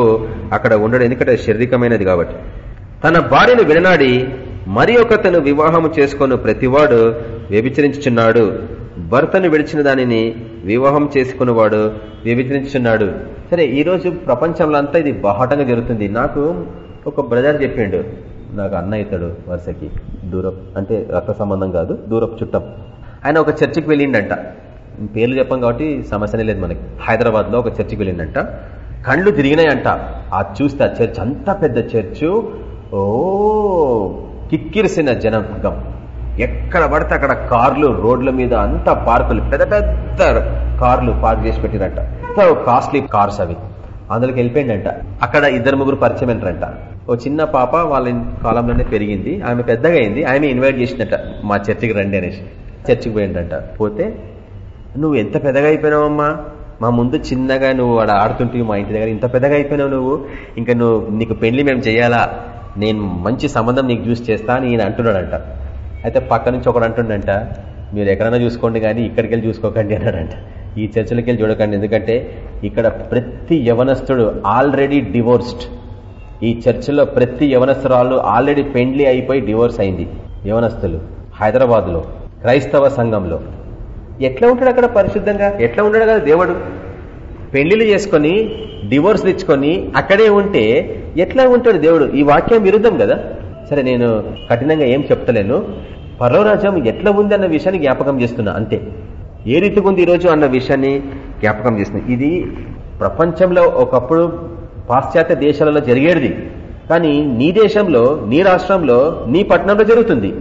అక్కడ ఉండడం. ఎందుకంటే శారీరకమైనది కాబట్టి. తన భార్యను విననాడి మరి ఒకతను వివాహము చేసుకొని ప్రతివాడు వ్యభిచరించుచున్నాడు. భర్తను విడిచిన దానిని వివాహం చేసుకున్నవాడు వ్యభిచరించుచున్నాడు. సరే ఈరోజు ప్రపంచంలో అంతా ఇది బాహటంగా జరుగుతుంది. నాకు ఒక బ్రదర్ చెప్పిండు. నాకు అన్న అవుతాడు వరుసకి. దూరం అంటే రక్త సంబంధం కాదు దూరపు చుట్టం. ఆయన ఒక చర్చికి వెళ్ళిండంట. పేర్లు చెప్పం కాబట్టి సమస్యనే లేదు మనకి. హైదరాబాద్లో ఒక చర్చికి వెళ్ళిండంట. కళ్ళు తిరిగినాయంట. ఆ చూస్తే ఆ చర్చ్ అంత పెద్ద చర్చు. ఓ కిక్కిరిసిన జనగం. ఎక్కడ పడితే అక్కడ కార్లు రోడ్ల మీద అంత పార్కులు పెద్ద పెద్ద కార్లు పార్క్ చేసి పెట్టిరంట. కాస్ట్లీ కార్స్ అవి. అందులోకి వెళ్ళిపోయిందంట అక్కడ ఇద్దరు ముగ్గురు పరిచయం అయినారంట. ఓ చిన్న పాప వాళ్ళ కాలంలోనే పెరిగింది. ఆమె పెద్దగా అయింది. ఆమె ఇన్వైట్ చేసినట్ట మా చర్చికి రండి అనేసి. చర్చికి పోయిందంట పోతే నువ్వు ఎంత పెద్దగా అయిపోయినావమ్మా? మా ముందు చిన్నగా నువ్వు ఆడ ఆడుతుంటే మా ఇంటి దగ్గర. ఇంత పెద్దగా అయిపోయినావు నువ్వు. ఇంకా నువ్వు నీకు పెళ్ళి మేము చేయాలా? నేను మంచి సంబంధం నీకు చూసి చేస్తా అని ఈయన అంటున్నాడంట. అయితే పక్క నుంచి ఒకడు అంటుండంట మీరు ఎక్కడైనా చూసుకోండి కానీ ఇక్కడికి వెళ్ళి చూసుకోకండి అన్నాడంట. ఈ చర్చలకి వెళ్ళి చూడకండి ఎందుకంటే ఇక్కడ ప్రతి యవనస్తుడు ఆల్రెడీ డివోర్స్డ్. ఈ చర్చిలో ప్రతి యవనస్తురాలు ఆల్రెడీ పెండ్లి అయిపోయి డివోర్స్ అయింది. యవనస్తులు హైదరాబాద్లో క్రైస్తవ సంఘంలో. ఎట్లా ఉంటాడు అక్కడ పరిశుద్ధంగా? ఎట్లా ఉంటాడు కదా దేవుడు? పెళ్ళిళ్ళు చేసుకొని డివోర్స్ తెచ్చుకొని అక్కడే ఉంటే ఎట్లా ఉంటాడు దేవుడు? ఈ వాక్యం విరుద్ధం కదా? సరే నేను కఠినంగా ఏం చెప్తలేను. పర్వరాజ్యం ఎట్లా ఉంది అన్న విషయాన్ని జ్ఞాపకం చేస్తున్నా అంతే. ఏ రీతిగా ఉంది ఈరోజు అన్న విషయాన్ని జ్ఞాపకం చేస్తున్నా. ఇది ప్రపంచంలో ఒకప్పుడు పాశ్చాత్య దేశాలలో జరిగేది. కానీ నీ దేశంలో నీ రాష్ట్రంలో నీ పట్టణంలో జరుగుతుంది.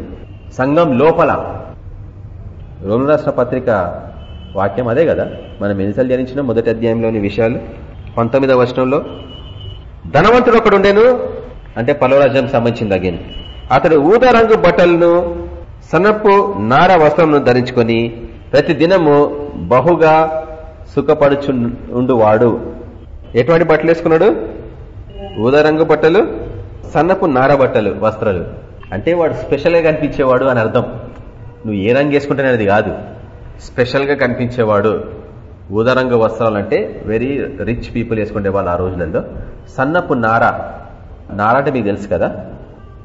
సంఘం లోపల. రోమి రాష్ట్ర పత్రిక వాక్యం అదే కదా. మనం ఎన్నిసార్లు ధ్యానించిన మొదటి అధ్యాయంలోని విషయాలు. పంతొమ్మిదవ వచనంలో ధనవంతుడు ఒకడు ఉండేను అంటే పలవరాజ్యం సంబంధించింది అగేన్ అతడు ఊదా రంగు బట్టలను సన్నపు నార వస్త్రంను ధరించుకొని ప్రతి దినము బహుగా సుఖపడుచు ఉండువాడు ఎటువంటి బట్టలు వేసుకున్నాడు? ఊదా రంగు బట్టలు సన్నపు నార బట్టలు వస్త్రాలు. అంటే వాడు స్పెషల్గా కనిపించేవాడు అని అర్థం. నువ్వు ఏ రంగు వేసుకుంటాననేది కాదు. స్పెషల్గా కనిపించేవాడు. ఊదరంగు వస్త్రాలు అంటే వెరీ రిచ్ పీపుల్ వేసుకునే వాళ్ళు ఆ రోజులలో. సన్నపు నార నార అంటే మీకు తెలుసు కదా?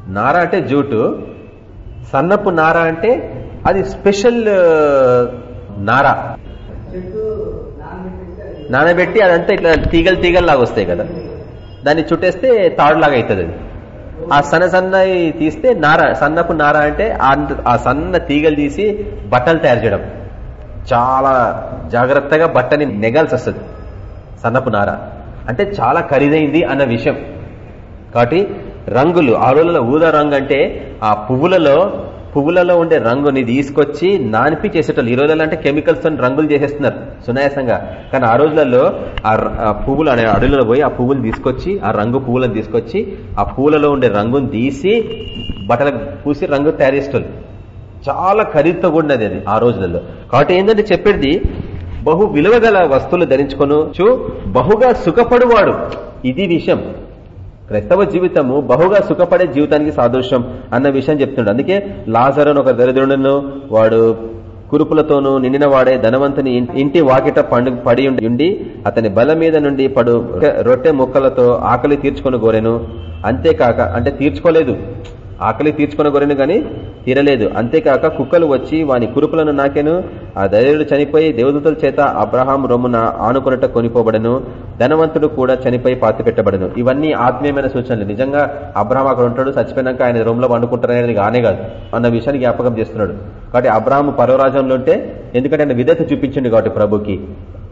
నార అంటే జూటు. సన్నపు నార అంటే అది స్పెషల్ నార. నానబెట్టి అదంతా ఇట్లా తీగలు తీగలు లాగా వస్తాయి కదా? దాన్ని చుట్టేస్తే తాడులాగా అవుతుంది అది. ఆ సన్న సన్నవి తీస్తే నార సన్నపు నార అంటే ఆ- ఆ సన్న తీగలు తీసి బట్టలు తయారు చేయడం. చాలా జాగ్రత్తగా బట్టని నెగాల్సి వస్తుంది. సన్నపు నార. అంటే చాలా ఖరీదైంది అన్న విషయం. కాబట్టి రంగులు ఆ రోజులలో ఊదా రంగు అంటే ఆ పువ్వులలో పువ్వులలో ఉండే రంగుని తీసుకొచ్చి నానిపి చేసేటోళ్ళు. ఈ రోజులలో అంటే కెమికల్స్తో రంగులు చేసేస్తున్నారు సునాయాసంగా. కానీ ఆ రోజులలో ఆ ర- ఆ పువ్వులు అనే అడవులలో పోయి ఆ పువ్వులు తీసుకొచ్చి ఆ రంగు పువ్వులను తీసుకొచ్చి ఆ పువ్వులలో ఉండే రంగుని తీసి బట్టలకు పూసి రంగు తయారు చేసేటోళ్ళు. చాలా ఖరీదుతో కూడినది అది ఆ రోజులలో. కాబట్టి ఏంటంటే చెప్పేది బహు విలువగల వస్తువులు ధరించుకొనొచ్చు బహుగా సుఖపడువాడు. ఇది విషయం. క్రైస్తవ జీవితము బహుగా సుఖపడే జీవితానికి సాదృశ్యం అన్న విషయం చెప్తుండే. అందుకే లాజర్ అని ఒక దరిద్రుడును వాడు కురుపులతోనూ నిండిన వాడే ధనవంతుని ఇంటి వాకిట పండు పడి ఉండి అతని బల మీద నుండి పడు రొట్టె ముక్కలతో ఆకలి తీర్చుకొని గోరెను. అంతేకాక అంటే తీర్చుకోలేదు. ఆకలి తీర్చుకున్న గొర్రెను గాని తీరలేదు. అంతేకాక కుక్కలు వచ్చి వాని కురుపులను నాకెను. ఆ దైర్యుడు చనిపోయి దేవదూతల చేత అబ్రహాం రొమ్మున ఆనుకొనట కొనిపోబడను. ధనవంతుడు కూడా చనిపోయి పాతి పెట్టబడను ఇవన్నీ ఆత్మీయమైన సూచనలు. నిజంగా అబ్రహాం అక్కడ ఉంటాడు చచ్చిపోయినాక ఆయన రూమ్లో పండుకుంటారనేది కానే కాదు అన్న విషయాన్ని జ్ఞాపకం చేస్తున్నాడు. కాబట్టి అబ్రహాం పర్వరాజంలో ఉంటే ఎందుకంటే ఆయన విధత చూపించండి కాబట్టి ప్రభుకి.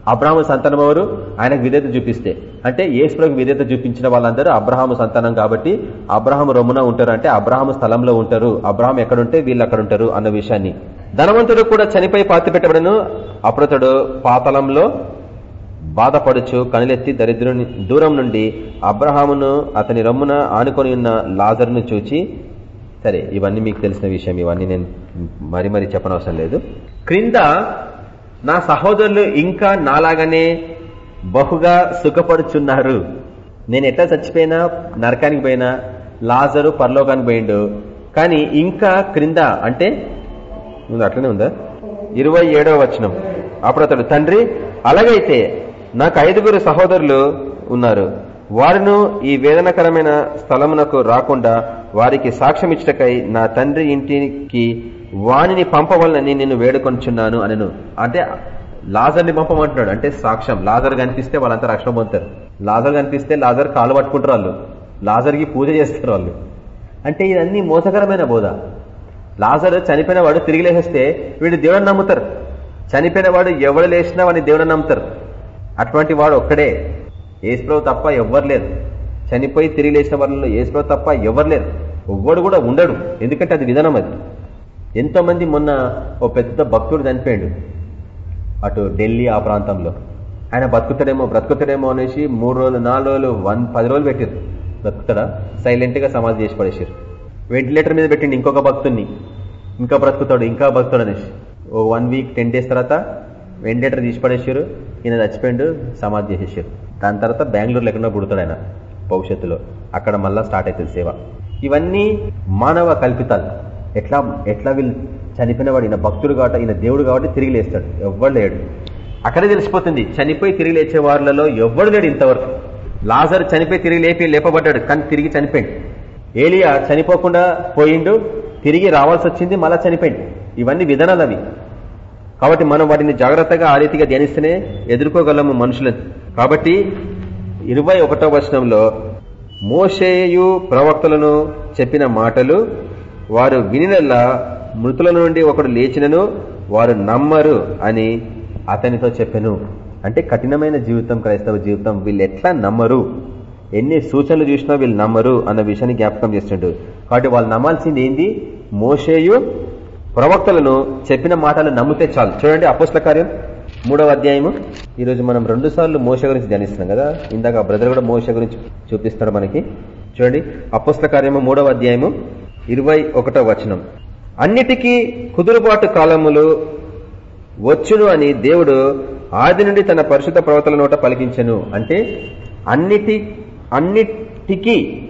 అబ్రాహ్మ సంతానం ఎవరు? ఆయనకు విధేత చూపిస్తే. అంటే ఏసుప్రకు విధేత చూపించిన వాళ్ళందరూ అబ్రహాము సంతానం కాబట్టి అబ్రహాం రొమ్మున ఉంటారు అంటే అబ్రహాము స్థలంలో ఉంటారు. అబ్రహాం ఎక్కడుంటే వీళ్ళు అక్కడ ఉంటారు అన్న విషయాన్ని. ధనవంతుడు కూడా చనిపోయి పాతి పెట్టబడను. అప్పుడతడు పాతలంలో బాధపడుచు కనులెత్తి దరిద్రుని దూరం నుండి అబ్రహామును అతని రొమ్మున ఆనుకొని ఉన్న లాజర్ను చూచి సరే ఇవన్నీ మీకు తెలిసిన విషయం. ఇవన్నీ నేను మరి మరి చెప్పనవసరం లేదు. క్రింద నా సహోదరులు ఇంకా నాలాగానే బహుగా సుఖపడుచున్నారు. నేను ఎట్లా చచ్చిపోయినా నరకానికి పోయినా లాజరు పరలోకానికి పోయిండు. కానీ ఇంకా క్రింద అంటే అట్లనే ఉందా? ఇరవై ఏడవ వచనం. అప్పుడు అతడు తండ్రి అలాగైతే నాకు ఐదుగురు సహోదరులు ఉన్నారు. వారిను ఈ వేదనకరమైన స్థలమునకు రాకుండా వారికి సాక్ష్యం ఇచ్చటకై నా తండ్రి ఇంటికి వాణిని పంపవలనని నేను వేడుకొంచున్నాను అనను. అంటే లాజర్ని పంపమంటున్నాడు. అంటే సాక్ష్యం. లాజర్ కనిపిస్తే వాళ్ళంతా రక్షణ పొందుతారు. లాజర్ కనిపిస్తే లాజర్ కాలు పట్టుకుంటారు వాళ్ళు. లాజర్కి పూజ చేస్తారు వాళ్ళు. అంటే ఇదన్నీ మోసకరమైన బోధ. లాజర్ చనిపోయిన వాడు తిరిగి లేసేస్తే వీడు దేవుడిని నమ్ముతారు. చనిపోయిన వాడు ఎవడు లేచినా వాడిని దేవుడిని నమ్ముతారు. అటువంటి వాడు ఒక్కడే. ఏసుప్రభు తప్ప ఎవ్వరు లేరు. చనిపోయి తిరిగి లేచిన వాళ్ళలో ఏసుప్రభు తప్ప ఎవరు లేరు. ఎవ్వడు కూడా ఉండడు. ఎందుకంటే అది విధానం అది. ఎంతో మంది మొన్న ఓ పెద్ద భక్తుడు చనిపోయాడు. అటు ఢిల్లీ ఆ ప్రాంతంలో. ఆయన బతుకుతాడేమో బ్రతుకుతాడేమో అనేసి మూడు రోజులు నాలుగు రోజులు వన్ పది రోజులు పెట్టారు బ్రతుకుతాడా? సైలెంట్గా సమాధి చేసి పడేసారు వెంటిలేటర్ మీద పెట్టిండి ఇంకొక భక్తుడిని ఇంకా బ్రతుకుతాడు ఇంకా భక్తుడు అనేసి. ఓ వన్ వీక్ టెన్ డేస్ తర్వాత వెంటిలేటర్ తీసి పడేసారు ఈయన చచ్చిపోయిండు సమాధి చేసేసారు దాని తర్వాత బెంగళూరులో ఎక్కడో పుడతాడు ఆయన భవిష్యత్తులో. అక్కడ మళ్ళా స్టార్ట్ అవుతుంది సేవ. ఇవన్నీ మానవ కల్పితాలు. ఎట్లా ఎట్లా వీళ్ళు చనిపోయిన వాడు ఈయన భక్తుడు కాబట్టి ఈయన దేవుడు కాబట్టి తిరిగి లేస్తాడు. ఎవ్వడు లేడు. అక్కడే తెలిసిపోతుంది చనిపోయి తిరిగి లేచే వారిలో ఎవ్వడు లేడు ఇంతవరకు. లాజర్ చనిపోయి తిరిగి లేపి లేపబడ్డాడు కానీ తిరిగి చనిపోయింది ఏలియా చనిపోకుండా పోయిండు తిరిగి రావాల్సి వచ్చింది మళ్ళా చనిపోయింది ఇవన్నీ విధానాలు అవి. కాబట్టి మనం వాటిని జాగ్రత్తగా ఆ రీతిగా ధ్యానిస్తేనే ఎదుర్కోగలము మనుషులను. కాబట్టి ఇరవై ఒకటో వచనంలో మోషేయు ప్రవక్తలను చెప్పిన మాటలు వారు వినినల్లా మృతుల నుండి ఒకడు లేచినను వారు నమ్మరు అని అతనితో చెప్పెను. అంటే కఠినమైన జీవితం క్రైస్తవ జీవితం వీళ్ళు ఎట్లా నమ్మరు? ఎన్ని సూచనలు చూసినా వీళ్ళు నమ్మరు అన్న విషయాన్ని జ్ఞాపకం చేస్తుండ్రు కాబట్టి వాళ్ళు నమ్మాల్సింది ఏంది? మోషేయు ప్రవక్తలను చెప్పిన మాటలు నమ్మితే చాలు. చూడండి అపోస్ల కార్యం మూడవ అధ్యాయము. ఈరోజు మనం రెండు సార్లు మోస గురించి ధ్యానిస్తున్నాం కదా? ఇందాక బ్రదర్ కూడా మోస గురించి చూపిస్తాడు మనకి. చూడండి అపోస్ల కార్యము మూడవ అధ్యాయము. ఇరవై వచనం. అన్నిటికీ కుదురుబాటు కాలములు వచ్చును అని దేవుడు ఆది నుండి తన పరిశుద్ధ ప్రవర్తన నోట పలికించను. అంటే అన్నిటి అన్నిటికీ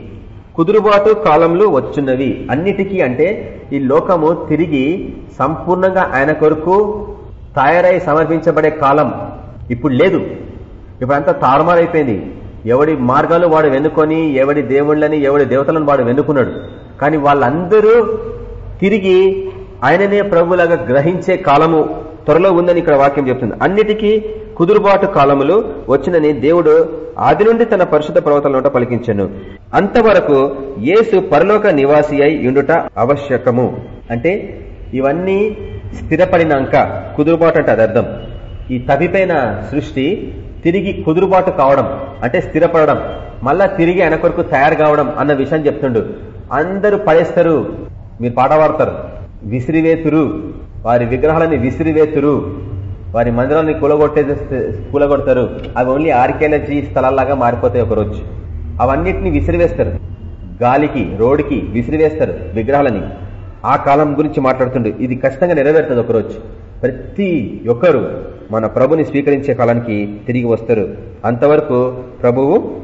కుదురుబాటు కాలంలో వచ్చున్నవి. అన్నిటికీ అంటే ఈ లోకము తిరిగి సంపూర్ణంగా ఆయన కొరకు తయారై సమర్పించబడే కాలం ఇప్పుడు లేదు. ఇప్పుడంతా తారుమారైపోయింది. ఎవడి మార్గాలు వాడు వెన్నుకొని ఎవడి దేవుళ్ళని ఎవడి దేవతలను వాడు వెన్నుకున్నాడు. కానీ వాళ్ళందరూ తిరిగి ఆయననే ప్రభులాగా గ్రహించే కాలము త్వరలో ఉందని ఇక్కడ వాక్యం చెప్తుంది. అన్నిటికీ కుదురుబాటు కాలములు వచ్చినని దేవుడు ఆది నుండి తన పరిశుద్ధ ప్రవర్తనలో పలికించను. అంతవరకు యేసు పరలోక నివాసి అయి ఉండుట ఆవశ్యకము. అంటే ఇవన్నీ స్థిరపడినాక కుదురుబాటు అంటే అది అర్థం ఈ తప్పిపోయిన సృష్టి తిరిగి కుదురుబాటు కావడం అంటే స్థిరపడడం మళ్ళా తిరిగి ఆయన కొరకు తయారు కావడం అన్న విషయం చెప్తుండు. అందరూ పడేస్తారు. మీరు పాట పాడతారు. విసిరివేతురు. వారి విగ్రహాలని విసిరివేతురు. వారి మందిరాన్ని కూలగొట్టే కూలగొడతారు. అవి ఓన్లీ ఆర్కియాలజీ స్థలాల్లాగా మారిపోతాయి ఒకరోజు. అవన్నిటిని విసిరివేస్తారు. గాలికి రోడ్డుకి విసిరివేస్తారు విగ్రహాలని. ఆ కాలం గురించి మాట్లాడుతుండే. ఇది ఖచ్చితంగా నెరవేరుతుంది ఒకరోజు. ప్రతి ఒక్కరు మన ప్రభుని స్వీకరించే కాలానికి తిరిగి వస్తారు. అంతవరకు ప్రభువు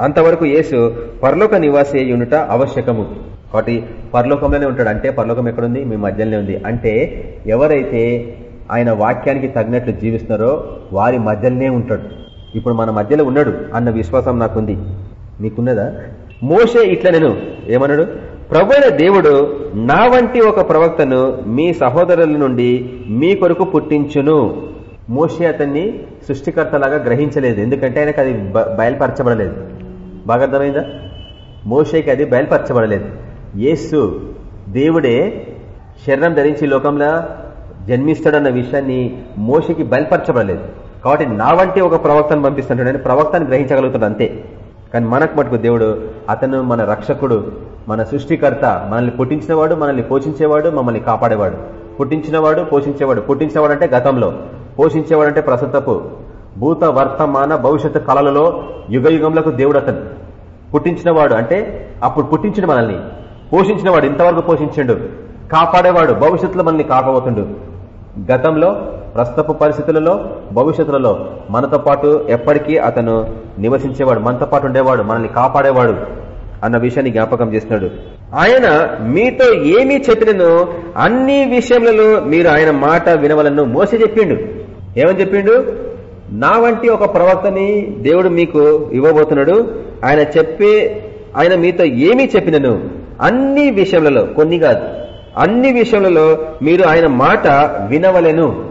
అంతవరకు యేసు పరలోక నివాసి అయి ఉండుట ఆవశ్యకము. కాబట్టి పరలోకంలోనే ఉంటాడు. అంటే పరలోకం ఎక్కడుంది? మీ మధ్యలోనే ఉంది. అంటే ఎవరైతే ఆయన వాక్యానికి తగినట్లు జీవిస్తున్నారో వారి మధ్యలోనే ఉంటాడు. ఇప్పుడు మన మధ్యలో ఉన్నాడు అన్న విశ్వాసం నాకుంది. మీకున్నదా? మోసే ఇట్లా నేను ఏమన్నాడు? ప్రభు దేవుడు నా వంటి ఒక ప్రవక్తను మీ సహోదరుల నుండి మీ కొరకు పుట్టించును. మోషే అతన్ని సృష్టికర్తలాగా గ్రహించలేదు. ఎందుకంటే ఆయనకు అది బయలుపరచబడలేదు. బాగా అర్థమైందా? మోషేకి అది బయలుపరచబడలేదు. యేసు దేవుడే శరీరం ధరించి లోకంలో జన్మిస్తాడన్న విషయాన్ని మోషకి బయలుపరచబడలేదు. కాబట్టి నా వంటి ఒక ప్రవక్తను పంపిస్తుంటాడని ప్రవక్తను గ్రహించగలుగుతాడు అంతే. కానీ మనకు మటుకు దేవుడు అతను మన రక్షకుడు మన సృష్టికర్త మనల్ని పుట్టించినవాడు మనల్ని పోషించేవాడు మమ్మల్ని కాపాడేవాడు. పుట్టించినవాడు పోషించేవాడు. పుట్టించేవాడు అంటే గతంలో. పోషించేవాడు అంటే ప్రస్తుతపు. భూత వర్తమాన భవిష్యత్తు కళలలో యుగ యుగంలకు దేవుడు అతను పుట్టించినవాడు అంటే అప్పుడు పుట్టించిన మనల్ని పోషించినవాడు ఇంతవరకు పోషించిండు. కాపాడేవాడు భవిష్యత్తులో మనల్ని కాకపోతుండు గతంలో ప్రస్తుతపు పరిస్థితులలో భవిష్యత్తులలో మనతో పాటు ఎప్పటికీ అతను నివసించేవాడు మనతో పాటు ఉండేవాడు మనల్ని కాపాడేవాడు అన్న విషయాన్ని జ్ఞాపకం చేస్తున్నాడు. ఆయన మీతో ఏమీ చెప్పినను అన్ని విషయములలో మీరు ఆయన మాట వినవలను మోస చెప్పిండు ఏమని చెప్పిండు? నా వంటి ఒక ప్రవక్తని దేవుడు మీకు ఇవ్వబోతున్నాడు. ఆయన చెప్పే ఆయన మీతో ఏమీ చెప్పినను. అన్ని విషయములలో కొన్ని కాదు. అన్ని విషయములలో మీరు ఆయన మాట వినవలెను.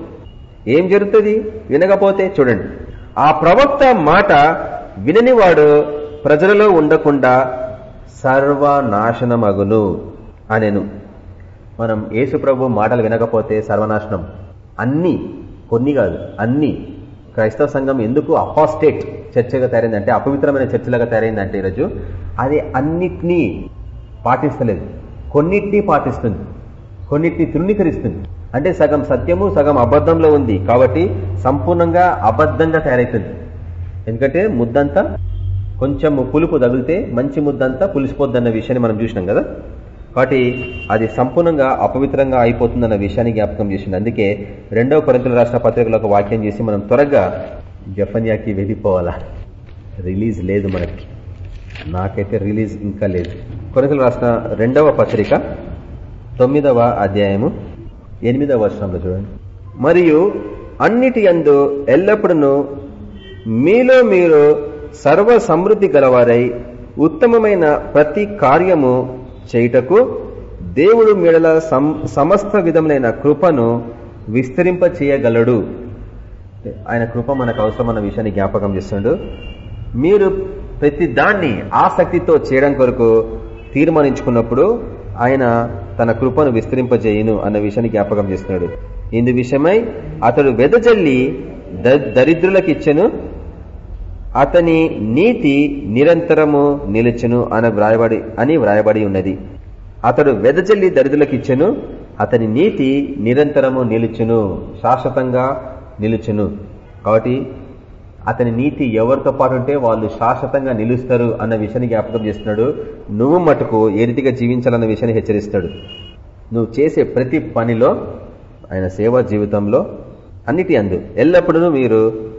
ఏం జరుగుతుంది? వినకపోతే చూడండి. ఆ ప్రవక్త మాట విననివాడు ప్రజలలో ఉండకుండా సర్వనాశనమగును అనెను. మనం యేసు ప్రభు మాటలు వినకపోతే సర్వనాశనం. అన్ని కొన్ని కాదు అన్ని. క్రైస్తవ సంఘం ఎందుకు అపాస్టేట్ చర్చగా తయారైంది అంటే అపవిత్రమైన చర్చలాగా తయారైందంటే ఈరోజు అది అన్నిటినీ పాటిస్తలేదు. కొన్నిటినీ పాటిస్తుంది. కొన్నిటిని తృణీకరిస్తుంది. అంటే సగం సత్యము సగం అబద్ధంలో ఉంది. కాబట్టి సంపూర్ణంగా అబద్ధంగా తయారైతుంది. ఎందుకంటే ముద్దంతా కొంచెం పులుపు తగిలితే మంచి ముద్దంతా పులిసిపోద్దన్న విషయాన్ని మనం చూసినాం కదా? కాబట్టి అది సంపూర్ణంగా అపవిత్రంగా అయిపోతుందన్న విషయాన్ని జ్ఞాపకం చేసింది. అందుకే రెండవ కొరింతల రాష్ట్ర పత్రికలో ఒక వాక్యం చేసి మనం త్వరగా జఫన్యాకి వెళ్ళిపోవాలా? రిలీజ్ లేదు మనకి. నాకైతే రిలీజ్ ఇంకా లేదు. కొరింతల రాష్ట్ర రెండవ పత్రిక తొమ్మిదవ అధ్యాయము ఎనిమిదవ వర్షంలో చూడండి. మరియు అన్నిటి అందు ఎల్లప్పుడూ మీలో మీరు సర్వ సమృద్ధి గలవారై ఉత్తమమైన ప్రతి కార్యము చేయుటకు దేవుడు మీడల సమస్త విధములైన కృపను విస్తరింప చేయగలడు ఆయన కృప మనకు అవసరమన్న విషయాన్ని జ్ఞాపకం చేస్తుండడు మీరు ప్రతి దాన్ని ఆసక్తితో చేయడం కొరకు తీర్మానించుకున్నప్పుడు ఆయన తన కృపను విస్తరింపజేయును అన్న విషయాన్ని జ్ఞాపకం చేస్తున్నాడు. ఇందు విషయమై అతడు వెదజల్లి దరిద్రులకిచ్చెను. అతని నీతి నిరంతరము నిలుచును అని వ్రాయబడి అని వ్రాయబడి ఉన్నది. అతడు వెదజల్లి దరిద్రులకిచ్చెను అతని నీతి నిరంతరము నిలుచును శాశ్వతంగా నిలుచును. కాబట్టి అతని నీతి ఎవరితో పాటు ఉంటే వాళ్ళు శాశ్వతంగా నిలుస్తారు అన్న విషయాన్ని జ్ఞాపకం చేస్తున్నాడు. నువ్వు మటుకు ఏ రీతిగా జీవించాలన్న విషయాన్ని హెచ్చరిస్తాడు. నువ్వు చేసే ప్రతి పనిలో ఆయన సేవా జీవితంలో అన్నిటి అందు ఎల్లప్పుడూ మీరు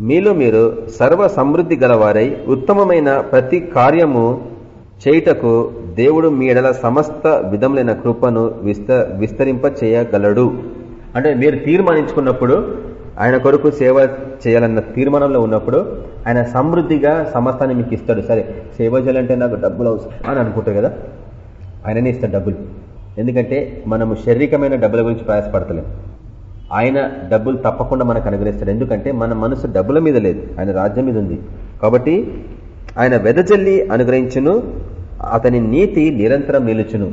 మీలో మీరు సర్వ సమృద్ధి గలవారై ఉత్తమమైన ప్రతి కార్యము చేయుటకు దేవుడు మీ ఎడల సమస్త విధములైన కృపను విస్తరింప చేయగలడు. అంటే మీరు తీర్మానించుకున్నప్పుడు ఆయన కొరకు సేవ చేయాలన్న తీర్మానంలో ఉన్నప్పుడు ఆయన సమృద్ధిగా సమస్తాన్ని మీకు ఇస్తాడు. సరే సేవ చేయాలంటే నాకు డబ్బులు అవసరం అని అనుకుంటారు కదా? ఆయననే ఇస్తాడు డబ్బులు. ఎందుకంటే మనము శారీరకమైన డబ్బుల గురించి ప్రయాసపడతలేం. ఆయన డబ్బులు తప్పకుండా మనకు అనుగ్రహిస్తాడు. ఎందుకంటే మన మనసు డబ్బుల మీద లేదు. ఆయన రాజ్యం మీద ఉంది. కాబట్టి ఆయన వెదజల్లి అనుగ్రహించును. అతని నీతి నిరంతరం నిలుచును.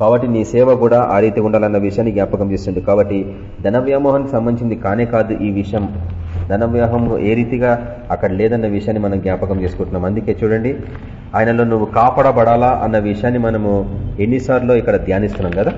కాబట్టి నీ సేవ కూడా ఆ రీతి ఉండాలన్న విషయాన్ని జ్ఞాపకం చేస్తుంది కాబట్టి ధన వ్యామోహానికి సంబంధించింది కానే కాదు ఈ విషయం. ధన ఏ రీతిగా అక్కడ లేదన్న విషయాన్ని మనం జ్ఞాపకం చేసుకుంటున్నాం. అందుకే చూడండి ఆయనలో నువ్వు కాపాడబడాలా అన్న విషయాన్ని మనము ఎన్నిసార్లు ఇక్కడ ధ్యానిస్తున్నాం కదా?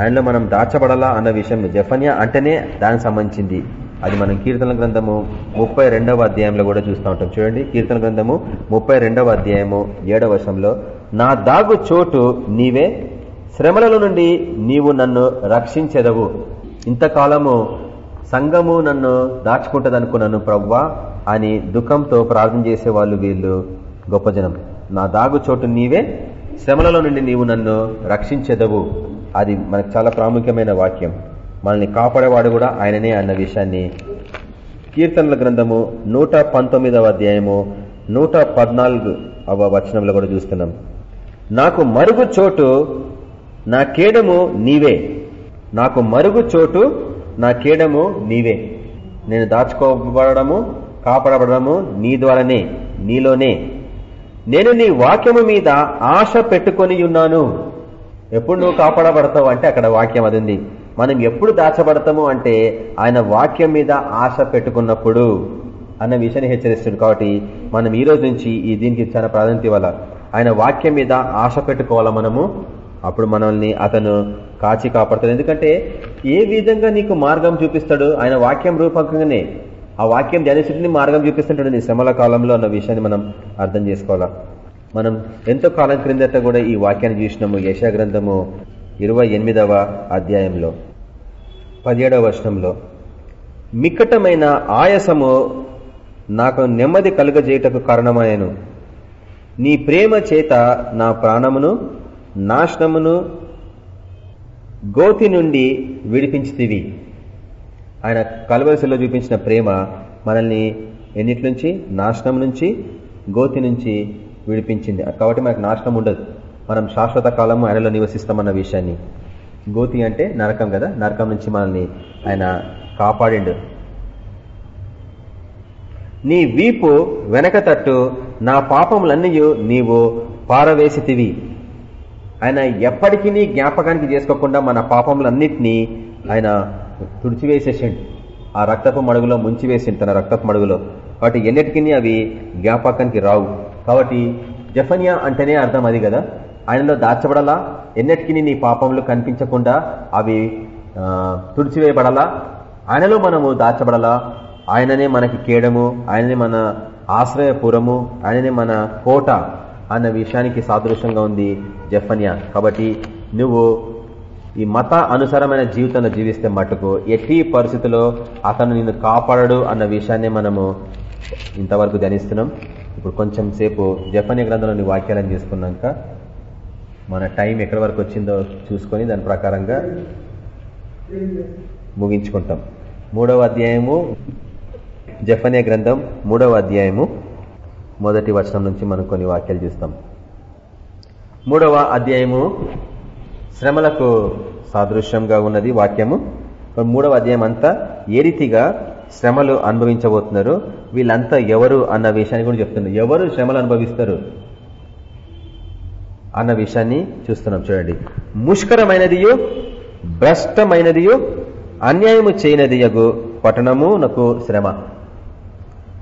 ఆయనలో మనం దాచబడాలా అన్న విషయం జఫన్యా అంటేనే దానికి సంబంధించింది. అది మనం కీర్తన గ్రంథము ముప్పై అధ్యాయంలో కూడా చూస్తూ ఉంటాం. చూడండి కీర్తన గ్రంథము ముప్పై అధ్యాయము ఏడవ వర్షంలో నా దాగు చోటు నీవే శ్రమలలో నుండి నీవు నన్ను రక్షించెదవు. ఇంతకాలము సంఘము నన్ను దాచుకుంటది అనుకున్నాను ప్రవ్వా అని దుఃఖంతో ప్రార్థన చేసే వాళ్ళు వీళ్ళు గొప్ప జనం. నా దాగు చోటు నీవే శ్రమలలో నుండి నీవు నన్ను రక్షించెదవు. అది మనకు చాలా ప్రాముఖ్యమైన వాక్యం. మనల్ని కాపాడేవాడు కూడా ఆయననే అన్న విషయాన్ని. కీర్తనల గ్రంథము నూట అధ్యాయము నూట పద్నాలుగు వచనంలో కూడా చూస్తున్నాం. నాకు మరుగు చోటు నా కేడము నీవే. నాకు మరుగు చోటు నా కేడము నీవే. నేను దాచుకోబడము కాపాడబడము నీ ద్వారానే నీలోనే. నేను నీ వాక్యము మీద ఆశ పెట్టుకొని ఉన్నాను. ఎప్పుడు నువ్వు కాపాడబడతావు అంటే అక్కడ వాక్యం అది ఉంది మనం ఎప్పుడు దాచబడతాము అంటే ఆయన వాక్యం మీద ఆశ పెట్టుకున్నప్పుడు అన్న విషయాన్ని హెచ్చరిస్తుంది కాబట్టి మనం ఈ రోజు నుంచి ఈ దీనికి చాలా ప్రాధాన్యత ఇవ్వాల. ఆయన వాక్యం మీద ఆశ పెట్టుకోవాలా మనము? అప్పుడు మనల్ని అతను కాచి కాపాడుతాడు. ఎందుకంటే ఏ విధంగా నీకు మార్గం చూపిస్తాడు? ఆయన వాక్యం రూపకంగానే. ఆ వాక్యం ధ్యానిస్తుడిని మార్గం చూపిస్తుంటాడు నీ శ్రమల కాలంలో అన్న విషయాన్ని మనం అర్థం చేసుకోవాలా. మనం ఎంతో కాలం క్రిందట కూడా ఈ వాక్యాన్ని చూసినాము. యశాగ్రంథము ఇరవై ఎనిమిదవ అధ్యాయంలో పదిహేడవ వర్షంలో మిక్కటమైన ఆయాసము నాకు నెమ్మది కలుగజేయటకు కారణమాయను నీ ప్రేమ చేత నా ప్రాణమును నాశనమును గోతి నుండి విడిపించితివి. ఆయన కలవలసలో చూపించిన ప్రేమ మనల్ని ఎన్నిటి నుంచి? నాశనం నుంచి గోతి నుంచి విడిపించింది. కాబట్టి మనకు నాశనం ఉండదు. మనం శాశ్వత కాలము ఆయనలో నివసిస్తామన్న విషయాన్ని. గోతి అంటే నరకం కదా? నరకం నుంచి మనల్ని ఆయన కాపాడిండు. నీ వీపు వెనక తట్టు నా పాపములన్నీ నీవు పారవేసితివి. ఆయన ఎప్పటికీ నీ జ్ఞాపకానికి చేసుకోకుండా మన పాపములన్నిటినీ ఆయన తుడిచివేసేసిండు. ఆ రక్తపు మడుగులో ముంచివేసిండు తన రక్తపు మడుగులో. వాటి ఎన్నిటికీ అవి జ్ఞాపకానికి రావు. కాబట్టి జఫనియా అంటేనే అర్థం అది కదా? ఆయనలో దాచబడలా? ఎన్నటికి నీ పాపములు కనిపించకుండా అవి తుడిచివేయబడలా? ఆయనలో మనము దాచబడలా? ఆయననే మనకి కేడము ఆయననే మన ఆశ్రయపురము ఆయననే మన కోట అన్న విషయానికి సాదృశ్యంగా ఉంది జఫన్యా. కాబట్టి నువ్వు ఈ మత అనుసారమైన జీవితంలో జీవిస్తే మటుకు ఎట్టి పరిస్థితుల్లో అతను నిన్ను కాపాడడు అన్న విషయాన్ని మనము ఇంతవరకు ధ్యానిస్తున్నాం. ఇప్పుడు కొంచెం సేపు జపనీ గ్రంథంలోని వాక్యాలను తీసుకున్నాక మన టైం ఎక్కడి వరకు వచ్చిందో చూసుకొని దాని ప్రకారంగా ముగించుకుంటాం. మూడవ అధ్యాయము జఫన్య గ్రంథం మూడవ అధ్యాయము మొదటి వచనం నుంచి మనం కొన్ని వాక్యాలు చూస్తాం. మూడవ అధ్యాయము శ్రమలకు సాదృశ్యంగా ఉన్నది వాక్యము. మూడవ అధ్యాయం అంతా ఏ రీతిగా శ్రమలు అనుభవించబోతున్నారు వీళ్ళంతా ఎవరు అన్న విషయాన్ని కూడా చెప్తున్నారు ఎవరు శ్రమలు అనుభవిస్తారు అన్న విషయాన్ని చూస్తున్నాం చూడండి. ముష్కరమైనదియు భ్రష్టమైనదియు అన్యాయము చేయనదియగు పట్టణము నాకు శ్రమ.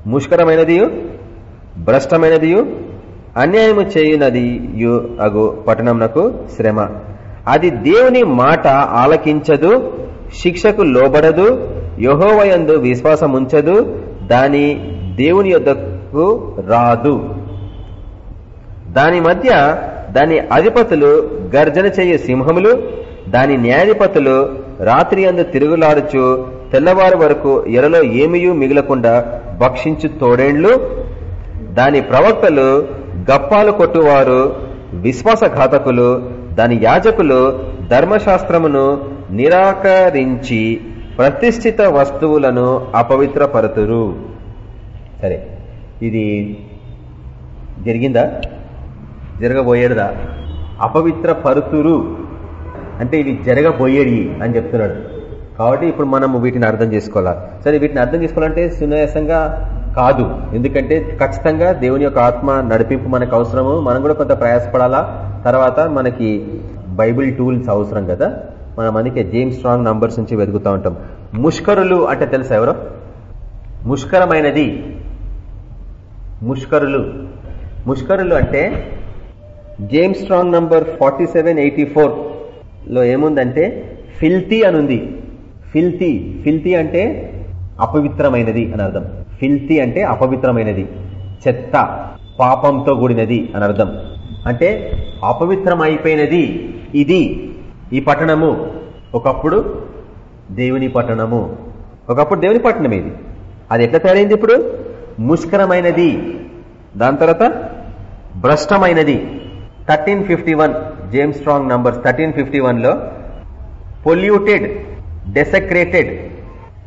ముష్కరమైనదియు భ్రష్టమైనదియు అన్యాయము చేయనది అగు పట్టణంనకు శ్రమ. అది దేవుని మాట ఆలకించదు శిక్షకు లోబడదు యహోవయందు విశ్వాసం ఉంచదు దాని దేవుని యొద్దకు రాదు. దాని మధ్య దాని అధిపతులు గర్జన చేయు సింహములు దాని న్యాయాధిపతులు రాత్రి అందు తిరుగులాడుచు తెల్లవారు వరకు ఎరలో ఏమీయూ మిగలకుండా భక్షించు తోడేండ్లు దాని ప్రవక్తలు గప్పాలు కొట్టువారు విశ్వాసఘాతకులు దాని యాజకులు ధర్మశాస్త్రమును నిరాకరించి ప్రతిష్ఠిత వస్తువులను అపవిత్రపరతురు. సరే ఇది జరిగిందా? జరగబోయేదా అపవిత్ర పరుతురు అంటే ఇవి జరగబోయేది అని చెప్తున్నాడు. కాబట్టి ఇప్పుడు మనం వీటిని అర్థం చేసుకోవాలా? సరే వీటిని అర్థం చేసుకోవాలంటే సునాయాసంగా కాదు. ఎందుకంటే ఖచ్చితంగా దేవుని యొక్క ఆత్మ నడిపింపు మనకు అవసరము. మనం కూడా కొంత ప్రయాసపడాలా? తర్వాత మనకి బైబిల్ టూల్స్ అవసరం కదా? మనం అందుకే జేమ్స్ స్ట్రాంగ్ నంబర్స్ నుంచి వెతుకుతూ ఉంటాం. ముష్కరులు అంటే తెలుసా ఎవరో? ముష్కరమైనది. ముష్కరులు. ముష్కరులు అంటే James Strong number forty seven eighty లో ఏముందంటే ఫిల్తీ అనుంది ఫిల్తీ ఫిల్తీ అంటే అపవిత్రమైనది అని అర్థం. ఫిల్తీ అంటే అపవిత్రమైనది. చెత్త. పాపంతో కూడినది అని అర్థం. అంటే అపవిత్రం అయిపోయినది ఇది ఈ పట్టణము ఒకప్పుడు దేవుని పట్టణము. ఒకప్పుడు దేవుని పట్టణం ఇది. అది ఎట్లా తయారైంది ఇప్పుడు? ముష్కరమైనది. దాని తర్వాత భ్రష్టమైనది. Thirteen fifty one James Strong number thirteen fifty వన్లో పొల్యూటెడ్ డెసక్రేటెడ్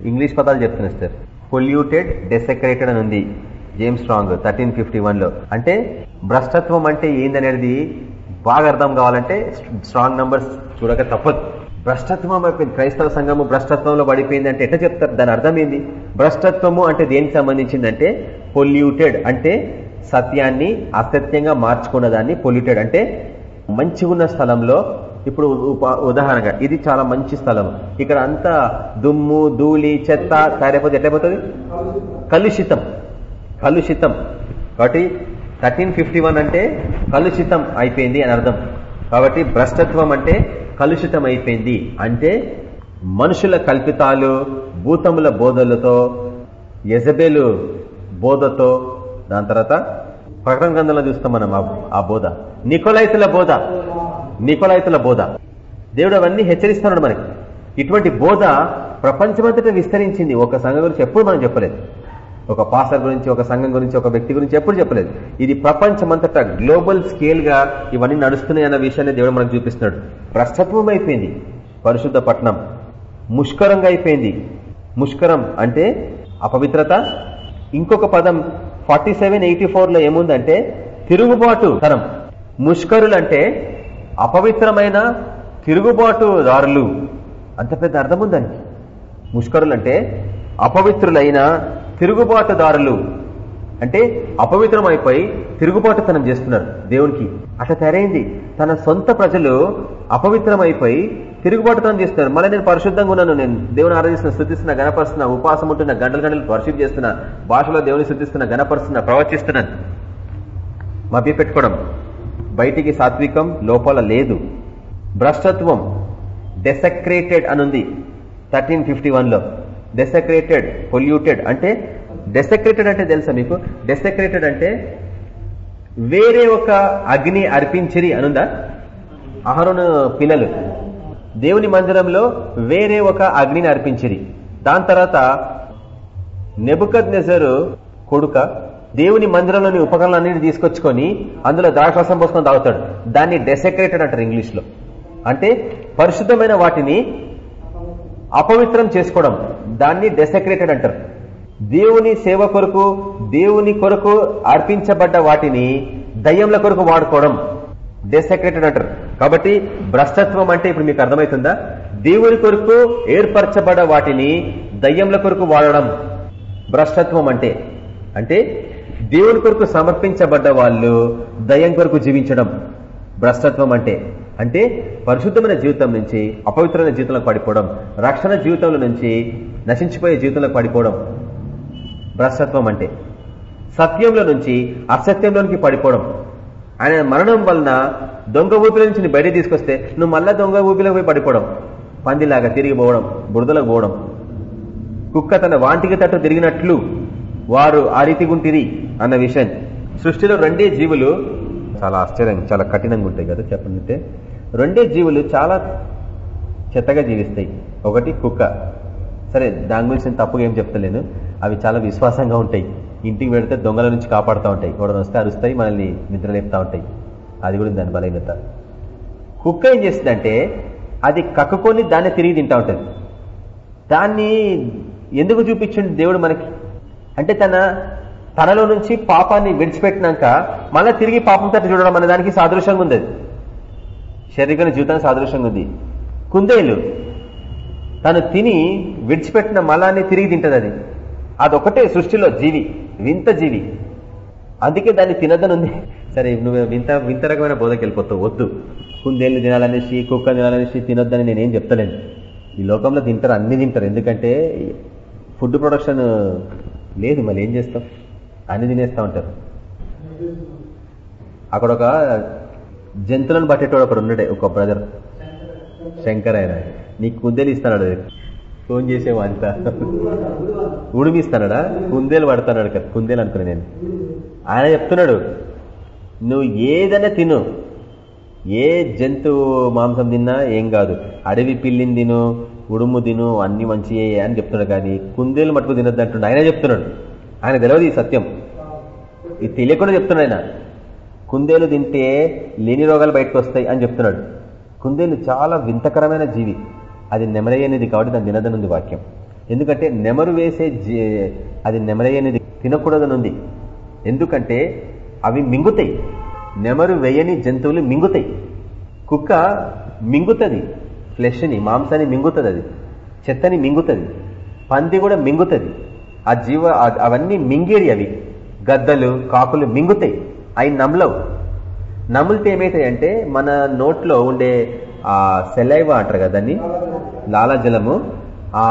ఇంగ్లీష్ పదాలు చెప్తున్నారు సార్. పొల్యూటెడ్ డెసక్రేటెడ్ అని ఉంది జేమ్స్ స్ట్రాంగ్ థర్టీన్ ఫిఫ్టీ వన్లో. అంటే భ్రష్టత్వం అంటే ఏందనేది? బాగా అర్థం కావాలంటే స్ట్రాంగ్ నంబర్స్ చూడక తప్పదు. భ్రష్టత్వం అయిపోయింది క్రైస్తవ సంఘము భ్రష్టత్వంలో పడిపోయింది అంటే ఎట్లా చెప్తారు? దాని అర్థం ఏంది భ్రష్టత్వము అంటే దేనికి సంబంధించిందంటే పొల్యూటెడ్ అంటే సత్యాన్ని అసత్యంగా మార్చుకున్న దాన్ని పొల్యూటెడ్ అంటే మంచిగున్న స్థలంలో ఇప్పుడు ఉప- ఉదాహరణగా ఇది చాలా మంచి స్థలం. ఇక్కడ అంతా దుమ్ము ధూళి చెత్త తయారైపోతే ఎట్లయిపోతుంది? కలుషితం. కలుషితం. కాబట్టి థర్టీన్ ఫిఫ్టీ వన్ అంటే కలుషితం అయిపోయింది అని అర్థం. కాబట్టి భ్రష్టత్వం అంటే కలుషితం అయిపోయింది. అంటే మనుషుల కల్పితాలు భూతముల బోధలతో యజబేలు బోధతో దాని తర్వాత ప్రకటన గ్రంథంలో చూస్తాం మనం ఆ- ఆ బోధ. నికోలైతుల బోధ. నికోలైతుల బోధ. దేవుడు అవన్నీ హెచ్చరిస్తున్నాడు మనకి. ఇటువంటి బోధ ప్రపంచమంతటా విస్తరించింది. ఒక సంఘం గురించి ఎప్పుడు మనం చెప్పలేదు. ఒక పాస్టర్ గురించి ఒక సంఘం గురించి ఒక వ్యక్తి గురించి ఎప్పుడు చెప్పలేదు. ఇది ప్రపంచమంతటా గ్లోబల్ స్కేల్గా ఇవన్నీ నడుస్తున్నాయి అన్న విషయాన్ని దేవుడు మనకు చూపిస్తున్నాడు. భ్రష్టత్వం అయిపోయింది. పరిశుద్ధ పట్నం ముష్కరంగా అయిపోయింది. ముష్కరం అంటే అపవిత్రత. ఇంకొక పదం ఫార్టీ సెవెన్ ఎయిటీ ఫోర్లో ఏముందంటే తిరుగుబాటు తరం. ముష్కరులు అంటే అపవిత్రమైన తిరుగుబాటుదారులు. అంత పెద్ద అర్థం ఉందండి ముష్కరులు అంటే అపవిత్రులైన తిరుగుబాటుదారులు. అంటే అపవిత్రం అయిపోయి తిరుగుబాటుతనం చేస్తున్నారు దేవునికి. అట్లా తయారైంది. తన సొంత ప్రజలు అపవిత్రం అయిపోయి తిరుగుబాటుతనం చేస్తున్నారు. మళ్ళీ నేను పరిశుద్ధంగా ఉన్నాను. నేను దేవుని ఆరాధిస్తున్న శుద్ధిస్తున్నా గణపరుస్తున్నా ఉపాసం ఉంటున్న గంటలు గంటలు వర్షిప్ చేస్తున్న భాషలో దేవుని శుద్ధిస్తున్నా గణపరుస్తున్నా ప్రవచిస్తున్నాను మభ్య పెట్టుకోవడం. బయటికి సాత్వికం లోపల లేదు. భ్రష్టత్వం డెసక్రేటెడ్ అనుంది. థర్టీన్ ఫిఫ్టీ వన్లో డెసక్రేటెడ్ పొల్యూటెడ్ అంటే డెసక్రేటెడ్ అంటే తెలుసా మీకు? డెసక్రేటెడ్ అంటే వేరే ఒక అగ్ని అర్పించిరి అనుందా? అహరును పిల్లలు. దేవుని మందిరంలో వేరే ఒక అగ్నిని అర్పించిరి. దాని తర్వాత నెబుకద్ నెజరు కొడుక దేవుని మందిరంలోని ఉపకరణాలన్నీ తీసుకొచ్చుకొని అందులో ద్రాక్షరసం పోసుకొని తాగుతాడు. దాన్ని డెసక్రేటెడ్ అంటారు ఇంగ్లీష్లో అంటే పరిశుద్ధమైన వాటిని అపవిత్రం చేసుకోవడం దాన్ని డెసక్రేటెడ్ అంటారు. దేవుని సేవ కొరకు దేవుని కొరకు అర్పించబడ్డ వాటిని దయ్యంల కొరకు వాడుకోవడం డెసక్రేటెడ్ అంటారు. కాబట్టి భ్రష్టత్వం అంటే ఇప్పుడు మీకు అర్థమవుతుందా దేవుని కొరకు ఏర్పరచబడ్డ వాటిని దయ్యంల కొరకు వాడడం భ్రష్టత్వం అంటే. అంటే దేవుని కొరకు సమర్పించబడ్డ వాళ్ళు దయ్యం కొరకు జీవించడం భ్రష్టత్వం అంటే. అంటే పరిశుద్ధమైన జీవితం నుంచి అపవిత్రమైన జీవితంలో పడిపోవడం రక్షణ జీవితంలో నుంచి నశించిపోయే జీవితంలో పడిపోవడం భ్రష్టత్వం అంటే. సత్యంలో నుంచి అసత్యంలోనికి పడిపోవడం. ఆయన మరణం వలన దొంగ ఊపిల నుంచి బయట తీసుకొస్తే నువ్వు మళ్ళా దొంగ ఊపిలో పోయి పడిపోవడం. పందిలాగా తిరిగి పోవడం బురదలకు పోవడం. కుక్క తన వాంటికి తట్టు తిరిగినట్లు వారు ఆ రీతి గుంటిరి అన్న విషయం. సృష్టిలో రెండే జీవులు చాలా ఆశ్చర్యం చాలా కఠినంగా ఉంటాయి కదా చెప్పండి రెండే జీవులు చాలా చెత్తగా జీవిస్తాయి. ఒకటి కుక్క. సరే దాని గురించి నేను తప్పుగా ఏం చెప్తలేను. అవి చాలా విశ్వాసంగా ఉంటాయి. ఇంటికి పెడితే దొంగల నుంచి కాపాడుతూ ఉంటాయి. ఎవడని వస్తే అరుస్తాయి మనల్ని నిద్రలేపుతూ ఉంటాయి. అది కూడా దాని బలహీనత. కుక్క ఏం చేస్తుందంటే అది కక్కుకొని దాన్ని తిరిగి తింటా ఉంటుంది. దాన్ని ఎందుకు చూపించండి దేవుడు మనకి? అంటే తన తనలో నుంచి పాపాన్ని విడిచిపెట్టినాక మళ్ళీ తిరిగి పాపం తట్టు చూడడం అనే దానికి సాదృశ్యంగా ఉంది. అది శారీరక జీవితానికి సాదృశ్యంగా ఉంది. కుందేలు తను తిని విడిచిపెట్టిన మలాన్ని తిరిగి తింటది అది. అదొకటే సృష్టిలో జీవి వింత జీవి. అందుకే దాన్ని తినద్దని ఉంది. సరే నువ్వు వింత వింత రకమైన బోధకి వెళ్ళిపోతావు వద్దు. కుందేళ్ళు తినాలనేసి కుక్క తినాలనేసి తినొద్దని నేనేం చెప్తలేను. ఈ లోకంలో తింటారు అన్ని తింటారు. ఎందుకంటే ఫుడ్ ప్రొడక్షన్ లేదు మళ్ళీ ఏం చేస్తాం అన్ని తినేస్తూ ఉంటారు. అక్కడ ఒక జంతువులను పట్టేటోడు ఒకడు ఉన్నాడే ఒక బ్రదర్ శంకర్ ఆయన. నీకు కుందేలు ఇస్తాడు ఫోన్ చేసేవా అంత. ఉడిమిస్తాడా కుందేలు పడతాడు కదా కుందేలు అనుకున్నా నేను. ఆయన చెప్తున్నాడు నువ్వు ఏదైనా తిను. ఏ జంతువు మాంసం తిన్నా ఏం కాదు. అడవి పిల్లిని తిను ఉడుము తిను అన్ని మంచియే అని చెప్తున్నాడు. కానీ కుందేలు మటుకు తినద్దు అంటున్నాడు ఆయన చెప్తున్నాడు. ఆయన తెలియదు ఈ సత్యం. ఇది తెలియకుండా చెప్తున్నాడు ఆయన. కుందేలు తింటే లేని రోగాలు బయటకు వస్తాయి అని చెప్తున్నాడు. కుందేలు చాలా వింతకరమైన జీవి. అది నెమరయ్యనేది కాబట్టి దాని తినదనుంది వాక్యం. ఎందుకంటే నెమరు వేసే అది నెమరయ్యనేది తినకూడదనుంది. ఎందుకంటే అవి మింగుతాయి. నెమరు వేయని జంతువులు మింగుతాయి. కుక్క మింగుతుంది. ఫ్లెష్ని మాంసాన్ని మింగుతుంది అది. చెత్తని మింగుతుంది. పంది కూడా మింగుతుంది. ఆ జీవ అవన్నీ మింగేరి అవి. గద్దలు కాకులు మింగుతాయి. అవి నమ్లవు. నములితే ఏమవుతాయి అంటే మన నోట్లో ఉండే ఆ సెలైవ అంటారు కదా దాన్ని? లాలాజలము. ఆ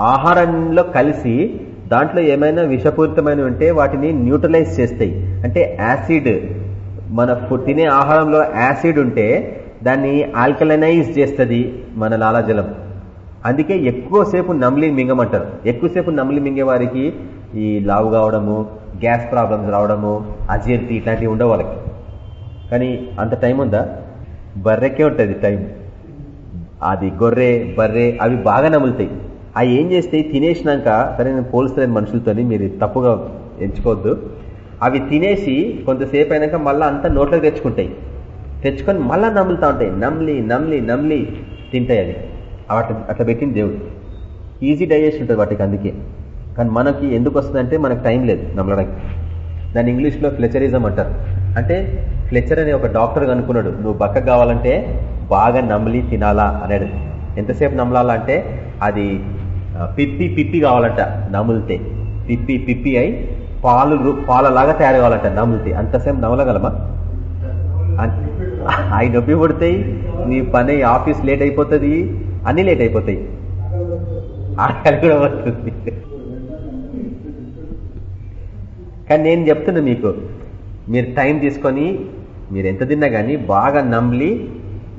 ఆహారంలో కలిసి దాంట్లో ఏమైనా విషపూరితమైన ఉంటే వాటిని న్యూట్రలైజ్ చేస్తాయి. అంటే యాసిడ్. మన తినే ఆహారంలో యాసిడ్ ఉంటే దాన్ని ఆల్కలనైజ్ చేస్తుంది మన లాలాజలం. అందుకే ఎక్కువసేపు నమ్లి మింగమంటారు. ఎక్కువసేపు నమ్లి మింగే వారికి ఈ లావు కావడము గ్యాస్ ప్రాబ్లమ్స్ రావడము అజీర్తి ఇట్లాంటివి ఉండవు వాళ్ళకి. కానీ అంత టైం ఉందా? బర్రెకే ఉంటుంది టైం. అది గొర్రె బర్రె అవి బాగా నములుతాయి. అవి ఏం చేస్తాయి? తినేసినాక సరే నేను పోలుస్తాను మనుషులతోని మీరు తప్పుగా ఎంచుకోవద్దు. అవి తినేసి కొంతసేపు అయినాక మళ్ళీ అంతా నోట్లోకి తెచ్చుకుంటాయి. తెచ్చుకొని మళ్ళీ నమ్ములుతూ ఉంటాయి. నమ్లి నమ్లి నమ్లి తింటాయి అది అట్లా అట్లా పెట్టింది దేవుడు. ఈజీ డైజెషన్ ఉంటుంది వాటికి అందుకే. కానీ మనకి ఎందుకు వస్తుందంటే మనకు టైం లేదు నమ్మడానికి దాని ఇంగ్లీష్లో ఫ్లెచరిజం అంటారు. అంటే ఫ్లెచర్ అనే ఒక డాక్టర్ అనుకున్నాడు నువ్వు బక్క కావాలంటే బాగా నమిలి తినాలా? అనేది ఎంతసేపు నమలాలా అంటే అది పిప్పి పిప్పి కావాలంట నములితే. పిప్పి పిప్పి అయి పాలు పాలలాగా తయారు కావాలంట నములితే. అంతసేపు నమలగలమా? అవి నొప్పి పడతాయి నీ పని ఆఫీస్ లేట్ అయిపోతుంది అన్ని లేట్ అయిపోతాయి. ఆకలి కూడా వస్తుంది. కానీ నేను చెప్తున్నా మీకు మీరు టైం తీసుకొని మీరు ఎంత తిన్నా కానీ బాగా నమ్లి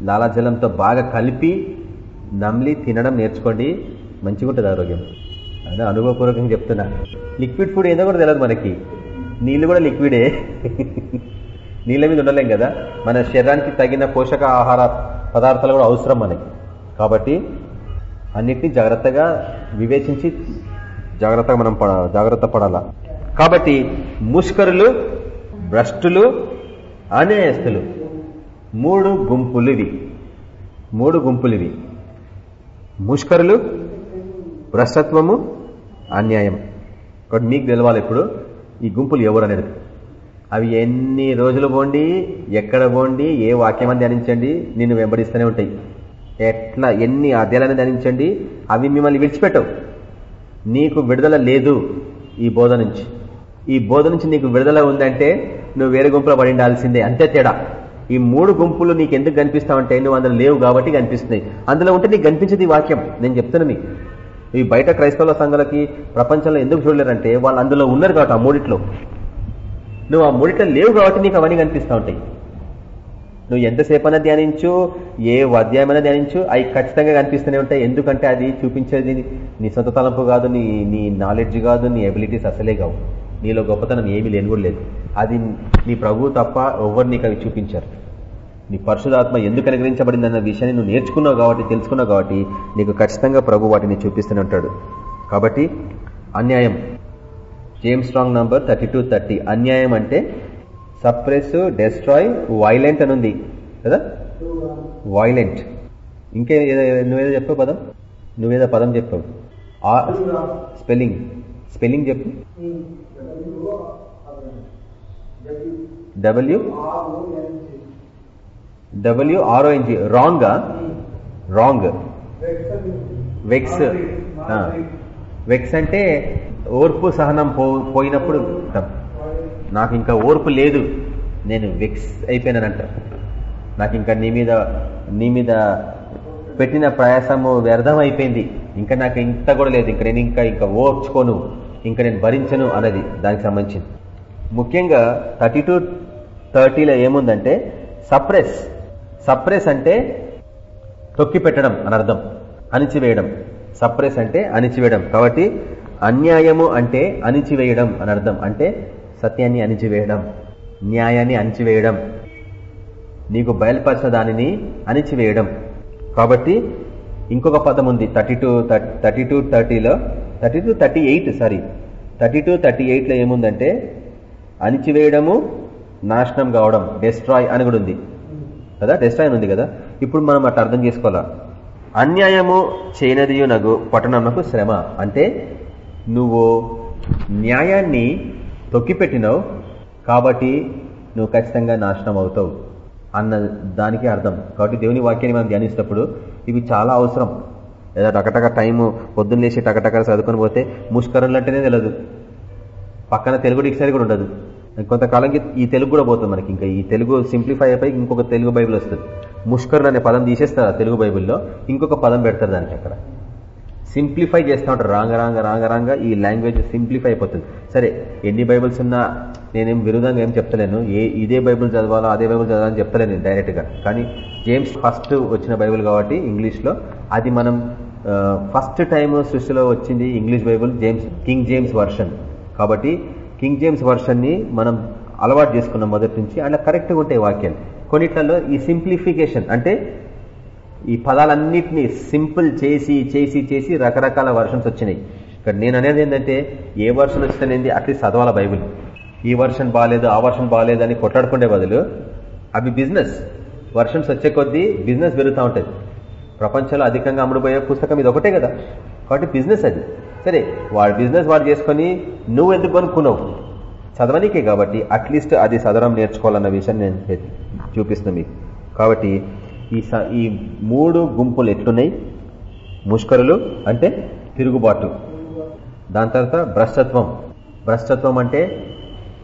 లాలాజలంతో బాగా కలిపి నమ్లి తినడం నేర్చుకోండి. మంచిగా ఉంటుంది ఆరోగ్యం. అదే అనుభవపూర్వకంగా చెప్తున్నా. లిక్విడ్ ఫుడ్ ఏదో కూడా తెలియదు మనకి. నీళ్ళు కూడా లిక్విడే నీళ్ళ మీద ఉండలేం కదా? మన శరీరానికి తగిన పోషక ఆహార పదార్థాలు కూడా అవసరం మనకి. కాబట్టి అన్నిటినీ జాగ్రత్తగా వివేచించి జాగ్రత్తగా మనం జాగ్రత్త పడాలా. కాబట్టి ముష్కరులు భ్రష్టులు అన్యాయస్తులు మూడు గుంపులువి. మూడు గుంపులువి. ముష్కరులు భ్రష్టత్వము అన్యాయం. కాబట్టి మీకు తెలవాలి ఇప్పుడు ఈ గుంపులు ఎవరు అనేది. అవి ఎన్ని రోజులు పోండి ఎక్కడ పోండి ఏ వాక్యమని ధ్యానించండి నిన్ను వెంబడిస్తూనే ఉంటాయి. ఎట్లా ఎన్ని అధ్యాయాలను ధ్యానించండి అవి మిమ్మల్ని విడిచిపెట్టవు. నీకు విడుదల లేదు ఈ బోధ నుంచి. ఈ బోధ నుంచి నీకు విడుదల ఉందంటే నువ్వు వేరే గుంపులో పడి ఉండాల్సిందే. అంతే తేడా. ఈ మూడు గుంపులు నీకు ఎందుకు కనిపిస్తావంటే నువ్వు అందులో లేవు కాబట్టి కనిపిస్తున్నాయి. అందులో ఉంటే నీకు కనిపించేది వాక్యం. నేను చెప్తున్నా మీకు. ఈ బయట క్రైస్తవ సంఘాలకి ప్రపంచంలో ఎందుకు చూడలేరంటే వాళ్ళు అందులో ఉన్నారు కాబట్టి ఆ మూడిట్లో. నువ్వు ఆ మూడిట్లో లేవు కాబట్టి నీకు అవన్నీ కనిపిస్తూ ఉంటాయి. నువ్వు ఎంతసేపైనా ధ్యానించు ఏ అధ్యాయమైనా ధ్యానించు అవి ఖచ్చితంగా కనిపిస్తూనే ఉంటాయి. ఎందుకంటే అది చూపించేది నీ సొంత తలంపు కాదు నీ నీ నాలెడ్జ్ కాదు నీ అబిలిటీస్ అసలే కావు. నీలో గొప్పతనం ఏమీ లేని కూడా లేదు. అది నీ ప్రభువు తప్ప ఎవరు నీకు అవి చూపించారు. నీ పరిశుధాత్మ ఎందుకు అనుగ్రహించబడింది అన్న విషయాన్ని నువ్వు నేర్చుకున్నావు కాబట్టి తెలుసుకున్నావు కాబట్టి నీకు ఖచ్చితంగా ప్రభు వాటిని చూపిస్తూనే ఉంటాడు. కాబట్టి అన్యాయం. James Strong number thirty thirty అన్యాయం అంటే సప్రెస్ డెస్ట్రాయ్ వైలెంట్ అని ఉంది. కదా? వైలెంట్. ఇంకే నువ్వేదో చెప్పావు పదం? నువ్వేదో పదం చెప్పావు. స్పెల్లింగ్. స్పెల్లింగ్ చెప్పు. W W R O N G wrong wrong vex vex అంటే ఓర్పు సహనం పోయినప్పుడు నాకు ఇంకా ఓర్పు లేదు. నేను వెక్స్ అయిపోయినానంట. నాకు ఇంకా నీ మీద నీ మీద పెట్టిన ప్రయాసము వ్యర్థం అయిపోయింది. ఇంకా నాకు ఇంత కూడా లేదు. ఇంకా నేను ఇంకా ఇంకా ఓర్చుకోను. ఇంకా నేను భరించను అన్నది దానికి సంబంధించింది. ముఖ్యంగా థర్టీ టు థర్టీలో ఏముందంటే సప్రెస్. సప్రెస్ అంటే తొక్కి పెట్టడం అని అర్థం. అణిచివేయడం. సప్రెస్ అంటే అణిచివేయడం. కాబట్టి అన్యాయము అంటే అణిచివేయడం అని అర్థం. అంటే సత్యాన్ని అణిచివేయడం న్యాయాన్ని అణిచివేయడం నీకు బయలుపరిచిన దానిని అణిచివేయడం. కాబట్టి ఇంకొక పదం ఉంది thirty two thirty two థర్టీలో thirty two thirty eight sorry. Thirty two thirty ఎయిట్లో ఏముందంటే అణిచివేయడము నాశనం కావడం డెస్ట్రాయ్ అని కూడా ఉంది. కదా? డెస్ట్రాయ్ అని ఉంది కదా? ఇప్పుడు మనం అట్లా అర్థం చేసుకోవాలా? అన్యాయము చేయనదియు నగు పట్టణంకు శ్రమ. అంటే నువ్వు న్యాయాన్ని తొక్కిపెట్టినావు? కాబట్టి నువ్వు ఖచ్చితంగా నాశనం అవుతావు. అన్న దానికి అర్థం. కాబట్టి దేవుని వాక్యాన్ని మనం ధ్యానిస్తున్నప్పుడు ఇవి చాలా అవసరం. లేదా టకటక టైము పొద్దున్న లేచి టకటక చదువుకొని పోతే ముష్కరంలు అంటేనే తెలియదు పక్కన తెలుగు డిక్షనరీ కూడా ఉండదు. కొంతకాలంకి ఈ తెలుగు కూడా పోతుంది మనకి. ఇంకా ఈ తెలుగు సింప్లిఫై అయిపోయి ఇంకొక తెలుగు బైబిల్ వస్తుంది. ముష్కరులు అనే పదం తీసేస్తారు తెలుగు బైబిల్లో. ఇంకొక పదం పెడతారు దానికి అక్కడ. సింప్లిఫై చేస్తూ ఉంటారు రాంగ రాంగ రాంగ రాంగ ఈ లాంగ్వేజ్ సింప్లిఫై అయిపోతుంది. సరే ఎన్ని బైబిల్స్ ఉన్నా నేనేం విరుదంగా ఏం చెప్తలేను. ఏ ఇదే బైబిల్ చదవాలో అదే బైబిల్ చదవాలని చెప్తలేను డైరెక్ట్గా కానీ జేమ్స్ ఫస్ట్ వచ్చిన బైబిల్ కాబట్టి ఇంగ్లీష్లో అది మనం ఫస్ట్ టైం సృష్టిలో వచ్చింది English Bible James King James version. కాబట్టి కింగ్ జేమ్స్ వర్షన్ని మనం అలవాటు చేసుకున్నాం మొదటి నుంచి. అలా కరెక్ట్గా ఉంటాయి వాక్యాలు. కొన్నిట్లలో ఈ సింప్లిఫికేషన్ అంటే ఈ పదాలన్నింటినీ సింపుల్ చేసి చేసి చేసి రకరకాల వర్షన్స్ వచ్చినాయి. ఇక్కడ నేను అనేది ఏంటంటే ఏ వర్షన్ వచ్చిందనేది అట్లీస్ట్ చదవాల బైబిల్. ఈ వర్షన్ బాగాలేదు ఆ వర్షన్ బాగాలేదు అని కొట్లాడుకునే బదులు అవి బిజినెస్ వర్షన్స్ వచ్చే కొద్దీ బిజినెస్ పెరుగుతూ ఉంటుంది. ప్రపంచంలో అధికంగా అమ్ముడుపోయే పుస్తకం ఇది ఒకటే కదా. కాబట్టి బిజినెస్ అది. సరే వాడు బిజినెస్ వాడు చేసుకొని నువ్వు ఎందుకు కొనుక్కున్నావు? చదవనీకే కాబట్టి అట్లీస్ట్ అది చదవడం నేర్చుకోవాలన్న విషయం నేను చూపిస్తున్నా మీకు. కాబట్టి ఈ ఈ మూడు గుంపులు ఎట్లున్నాయి? ముష్కరులు అంటే తిరుగుబాటు. దాని తర్వాత భ్రష్టత్వం. భ్రష్టత్వం అంటే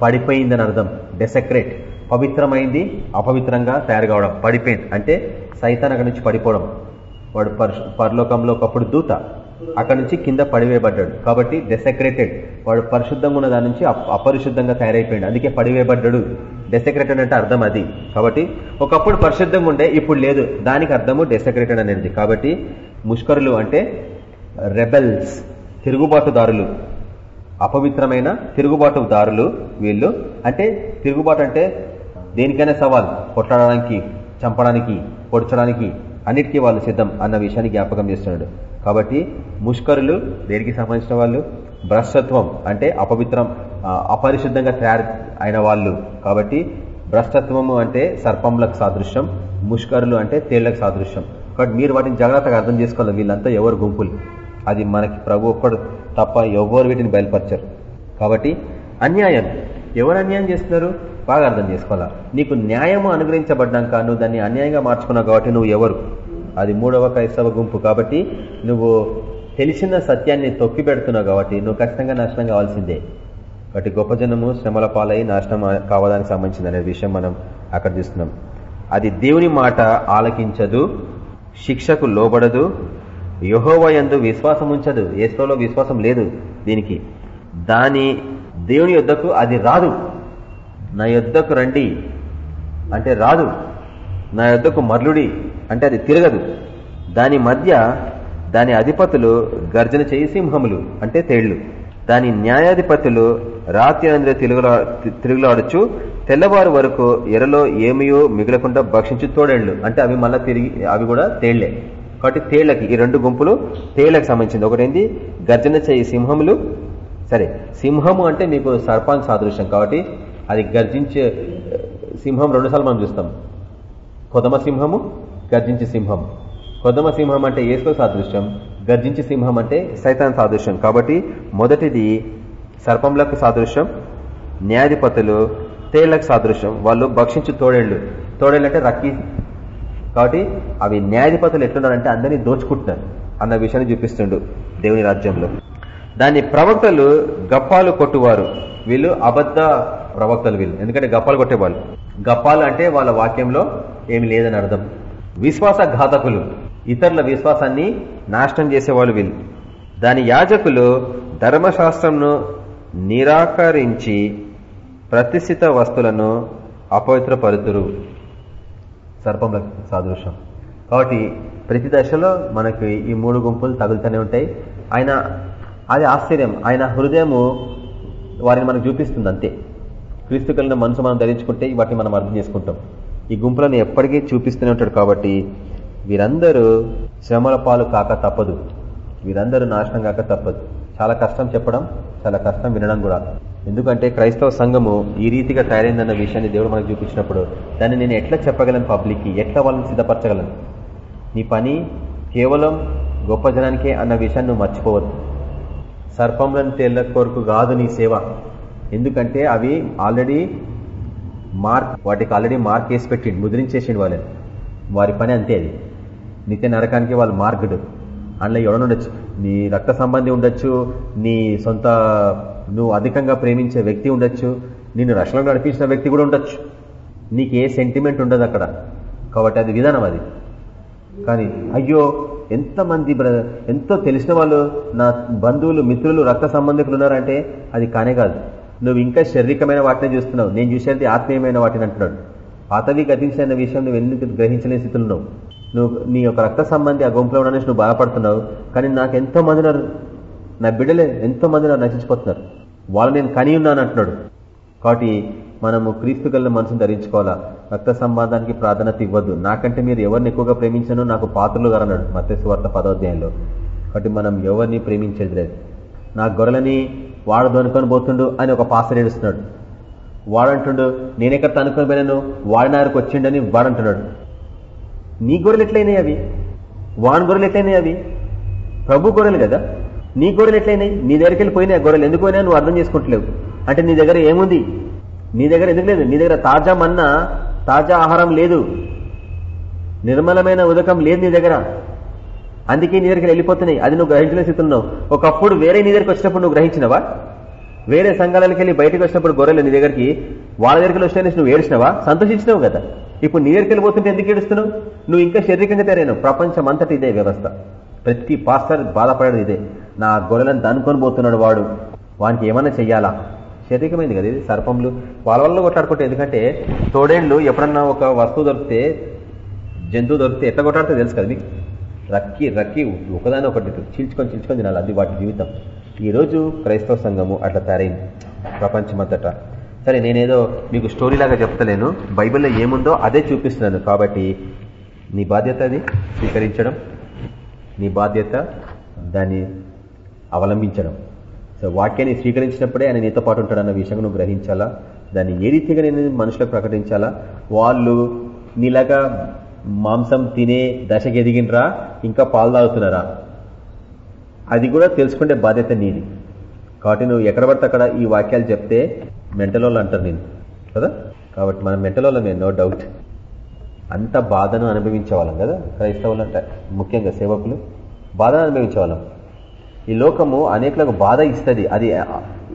పడిపోయిందని అర్థం. డెసక్రేట్ పవిత్రమైంది అపవిత్రంగా తయారు కావడం. పడిపోయింది. అంటే సైతాన్ అక్కడి నుంచి పడిపోవడం. వాడు పరలోకంలో ఒకప్పుడు దూత. అక్కడ నుంచి కింద పడివేయబడ్డాడు. కాబట్టి డెసక్రేటెడ్ వాడు పరిశుద్ధంగా ఉన్న దాని నుంచి అపరిశుద్ధంగా తయారైపోయాడు. అందుకే పడివేయబడ్డాడు. డెసెక్రేటెడ్ అంటే అర్థం అది. కాబట్టి ఒకప్పుడు పరిశుద్ధంగా ఉండే ఇప్పుడు లేదు. దానికి అర్థము డెసెక్రేటెడ్ అనేది. కాబట్టి ముష్కరులు అంటే రెబెల్స్ తిరుగుబాటుదారులు అపవిత్రమైన తిరుగుబాటుదారులు వీళ్ళు. అంటే తిరుగుబాటు అంటే దేనికైనా సవాల్. కొట్టడానికి చంపడానికి పొడ్చడానికి అన్నిటికీ వాళ్ళు సిద్ధం అన్న విషయాన్ని జ్ఞాపకం చేస్తున్నాడు. కాబట్టి ముష్కరులు దేనికి సంబంధించిన వాళ్ళు? భ్రష్టత్వం అంటే అపవిత్రం అపరిశుద్ధంగా తయారు అయిన వాళ్ళు. కాబట్టి భ్రష్టత్వము అంటే సర్పంలకు సాదృశ్యం ముష్కరులు అంటే తేళ్ళకు సాదృశ్యం. కాబట్టి మీరు వాటిని జాగ్రత్తగా అర్థం చేసుకోవాలి. వీళ్ళంతా ఎవరు గుంపులు? అది మనకి ప్రభు ఒక్కడు తప్ప ఎవరు వీటిని బయలుపరచరు? కాబట్టి అన్యాయం. ఎవరు అన్యాయం చేస్తున్నారు? బాగా అర్థం చేసుకోవాలా? నీకు న్యాయము అనుగ్రహించబడ్డాక నువ్వు దాన్ని అన్యాయంగా మార్చుకున్నావు కాబట్టి నువ్వు ఎవరు? అది మూడవ క్రైస్తవ గుంపు. కాబట్టి నువ్వు తెలిసిన సత్యాన్ని తొక్కి పెడుతున్నావు కాబట్టి నువ్వు ఖచ్చితంగా నాశనం కావాల్సిందే. కాబట్టి గొప్ప జనము శ్రమల పాలై నాశనం కావడానికి సంబంధించింది అనే విషయం మనం అక్కడ చూస్తున్నాం. అది దేవుని మాట ఆలకించదు శిక్షకు లోబడదు యహోవయందు విశ్వాసం ఉంచదు ఏసుకోలో విశ్వాసం లేదు దీనికి. దాని దేవుని యొద్దకు అది రాదు. నా యొద్దకు రండి అంటే రాదు. నా యొద్దకు మర్లుడి అంటే అది తిరగదు. దాని మధ్య దాని అధిపతులు గర్జన చేయి సింహములు అంటే తేళ్ళు. దాని న్యాయాధిపతులు రాత్రి అందరూ తిరుగులా తిరుగులాడచ్చు తెల్లవారు వరకు ఎరలో ఏమియో మిగలకుండా భక్షించు తోడేళ్ళు. అంటే అవి మళ్ళీ తిరిగి అవి కూడా తేళ్ళే. కాబట్టి తేళ్ళకి ఈ రెండు గుంపులు తేళ్ళకు సంబంధించింది. ఒకటేంది? గర్జన చేయి సింహములు. సరే సింహము అంటే మీకు సర్పాన్ సాదృశ్యం కాబట్టి అది గర్జించే సింహం రెండుసార్లు మనం చూస్తాం. కొదమ సింహము గర్జించే సింహం. కొదమ సింహం అంటే ఏసుకో సాదృశ్యం గర్జించి సింహం అంటే సైతాన్ సాదృశ్యం. కాబట్టి మొదటిది సర్పంలకు సాదృశ్యం న్యాయాధిపతులు తేళ్ళకు సాదృశ్యం. వాళ్ళు భక్షించు తోడేళ్ళు తోడేళ్ళు అంటే రక్కి. కాబట్టి అవి న్యాయాధిపతులు ఎట్లున్నారంటే అందరినీ దోచుకుంటున్నారు అన్న విషయాన్ని చూపిస్తుండు దేవుని రాజ్యంలో. దాని ప్రవక్తలు గప్పాలు కొట్టువారు. వీళ్ళు అబద్ధ ప్రవక్తలు వీళ్ళు. ఎందుకంటే గప్పాలు కొట్టేవాళ్ళు. గప్పాలు అంటే వాళ్ళ వాక్యంలో ఏమి లేదని అర్థం. విశ్వాస ఘాతకులు. ఇతరుల విశ్వాసాన్ని నాశనం చేసేవాళ్ళు వీళ్ళు. దాని యాజకులు ధర్మశాస్త్రంను నిరాకరించి ప్రతిష్ఠిత వస్తువులను అపవిత్రపరుతురు సర్పంల సాదృశ్యం. కాబట్టి ప్రతి దశలో మనకి ఈ మూడు గుంపులు తగులుతూనే ఉంటాయి. ఆయన అది ఆశ్చర్యం. ఆయన హృదయము వారిని మనకు చూపిస్తుంది అంతే. క్రీస్తు కలిగిన మనసు మనం ధరించుకుంటే వాటిని మనం అర్థం చేసుకుంటాం. ఈ గుంపులను ఎప్పటికీ చూపిస్తూనే ఉంటాడు కాబట్టి వీరందరూ శ్రమల పాలు కాక తప్పదు. వీరందరూ నాశనం కాక తప్పదు. చాలా కష్టం చెప్పడం చాలా కష్టం వినడం కూడా. ఎందుకంటే క్రైస్తవ సంఘము ఈ రీతిగా తయారైందన్న విషయాన్ని దేవుడు మనకు చూపించినప్పుడు దాన్ని నేను ఎట్లా చెప్పగలను పబ్లిక్కి? ఎట్లా వాళ్ళని సిద్ధపరచగలను? నీ పని కేవలం గొప్ప జనానికే అన్న విషయాన్ని నువ్వు మర్చిపోవద్దు. సర్పంలను తేళ్ళ కొరకు కాదు నీ సేవ. ఎందుకంటే అవి ఆల్రెడీ మార్క్ వాటికి ఆల్రెడీ మార్క్ వేసి పెట్టిండు ముద్రించేసిండు వాళ్ళని. వారి పని అంతే అది. నిత్య నరకానికి వాళ్ళు మార్గుడు. అందులో ఎవడనుండొచ్చు నీ రక్త సంబంధి ఉండొచ్చు నీ సొంత నువ్వు అధికంగా ప్రేమించే వ్యక్తి ఉండొచ్చు నిన్ను రక్షణ నడిపించిన వ్యక్తి కూడా ఉండొచ్చు. నీకు ఏ సెంటిమెంట్ ఉండదు అక్కడ. కాబట్టి అది విధానం అది. కానీ అయ్యో ఎంతమంది బ్రదర్ ఎంతో తెలిసిన వాళ్ళు నా బంధువులు మిత్రులు రక్త సంబంధికులు ఉన్నారంటే అది కానే కాదు. నువ్వు ఇంకా శారీరకమైన వాటిని చూస్తున్నావు. నేను చూసేది ఆత్మీయమైన వాటిని అంటున్నాడు. పాతవి గతించిన విషయం నువ్వు ఎందుకు గ్రహించలేని స్థితిలో ఉన్నావు? నువ్వు నీ యొక్క రక్త సంబంధి ఆ గుంపులో ఉండడానికి నువ్వు బాధపడుతున్నావు కానీ నాకు ఎంతో మంది నా బిడ్డలే ఎంతో మంది నశించిపోతున్నారు. వాళ్ళు నేను కని ఉన్నాను అంటున్నాడు. కాబట్టి మనము క్రీస్తు గల మనసును ధరించుకోవాలా? రక్త సంబంధానికి ప్రాధాన్యత ఇవ్వద్దు. నాకంటే మీరు ఎవరిని ఎక్కువగా ప్రేమించను నాకు పాత్రలు అన్నాడు మత్స్యవార్త పదోధ్యాయంలో కాబట్టి మనం ఎవరిని ప్రేమించేది లేదు నా గొర్రెలని వాడు దొనుకొని పోతుండు అని ఒక పాస్టర్ ఏడుస్తున్నాడు. వాడంటుండు నేనెక్కడ తనుకొని పోయినాను? వాడినారికి వచ్చిండని వాడంటున్నాడు. నీ గొర్రెలు ఎట్లయినాయి అవి? వాన్ గొర్రెలు ఎట్లయినాయి అవి? ప్రభు గొర్రెలు కదా. నీ గొర్రెలు ఎట్లయినాయి? నీ దగ్గరికి వెళ్ళిపోయినాయి గొర్రెలు. ఎందుకు పోయినా నువ్వు అర్థం చేసుకుంటలేవు. అంటే నీ దగ్గర ఏముంది? నీ దగ్గర ఎందుకు లేదు? నీ దగ్గర తాజా మన్నా తాజా ఆహారం లేదు. నిర్మలమైన ఉదకం లేదు నీ దగ్గర. అందుకే నీ దగ్గరికి వెళ్ళిపోతున్నాయి. అది నువ్వు గ్రహించిన స్థితిలో ఒకప్పుడు వేరే నీ దగ్గరికి వచ్చినప్పుడు నువ్వు గ్రహించినవా? వేరే సంఘాలకి వెళ్ళి బయటకు వచ్చినప్పుడు గొర్రెలు నీ దగ్గరికి వాళ్ళ దగ్గరికి వచ్చినా నువ్వు ఏడ్చినావా సంతోషించినావు కదా. ఇప్పుడు నీ దగ్గరికి వెళ్ళిపోతుంటే ఎందుకు ఏడుస్తున్నావు? నువ్వు ఇంకా శారీరకంగా తయారైనావు. ప్రపంచం అంతటి ఇదే వ్యవస్థ. ప్రతి పాస్టర్ బాధపడేది ఇదే. నా గొర్రెలను దనుకొని పోతున్నాడు వాడు. వానికి ఏమైనా చెయ్యాలా? శారీరకమైంది కదా ఇది సర్పంలు వాళ్ళ వల్ల కొట్లాడుకుంటే ఎందుకంటే తోడేళ్ళు ఎప్పుడన్నా ఒక వస్తువు దొరికితే జంతువు దొరికితే ఎట్లా కొట్లాడితే తెలుసు కదా మీకు? రక్కి రక్కి ఒకదాని ఒకటి చీల్చుకొని చీల్చుకొని తినాలి. అది వాటి జీవితం. ఈరోజు క్రైస్తవ సంఘము అట్లా తయారైంది ప్రపంచమంతటా. సరే నేనేదో మీకు స్టోరీలాగా చెప్తలేను. బైబిల్లో ఏముందో అదే చూపిస్తున్నాను. కాబట్టి నీ బాధ్యత అది స్వీకరించడం. నీ బాధ్యత దాన్ని అవలంబించడం. సో వాక్యాన్ని స్వీకరించినప్పుడే ఆయన నీతో పాటు ఉంటాడన్న విషయం నువ్వు గ్రహించాలా? దాన్ని ఏ రీతిగా నేను మనుషులకు ప్రకటించాలా? వాళ్ళు నీలాగా మాంసం తినే దశకు ఎదిగినరా ఇంకా పాలు తాగుతున్నారా? అది కూడా తెలుసుకుంటే బాధ్యత నీది. కాబట్టి నువ్వు ఎక్కడ పడితే అక్కడ ఈ వాక్యాలు చెప్తే మెంటలోళ్ళు అంటారు నేను కదా? కాబట్టి మనం నేను నో డౌట్ అంత బాధను అనుభవించేవాళ్ళం కదా? క్రైస్తవులు అంటే ముఖ్యంగా సేవకులు. బాధను అనుభవించేవాళ్ళం. ఈ లోకము అనేకులకు బాధ ఇస్తుంది. అది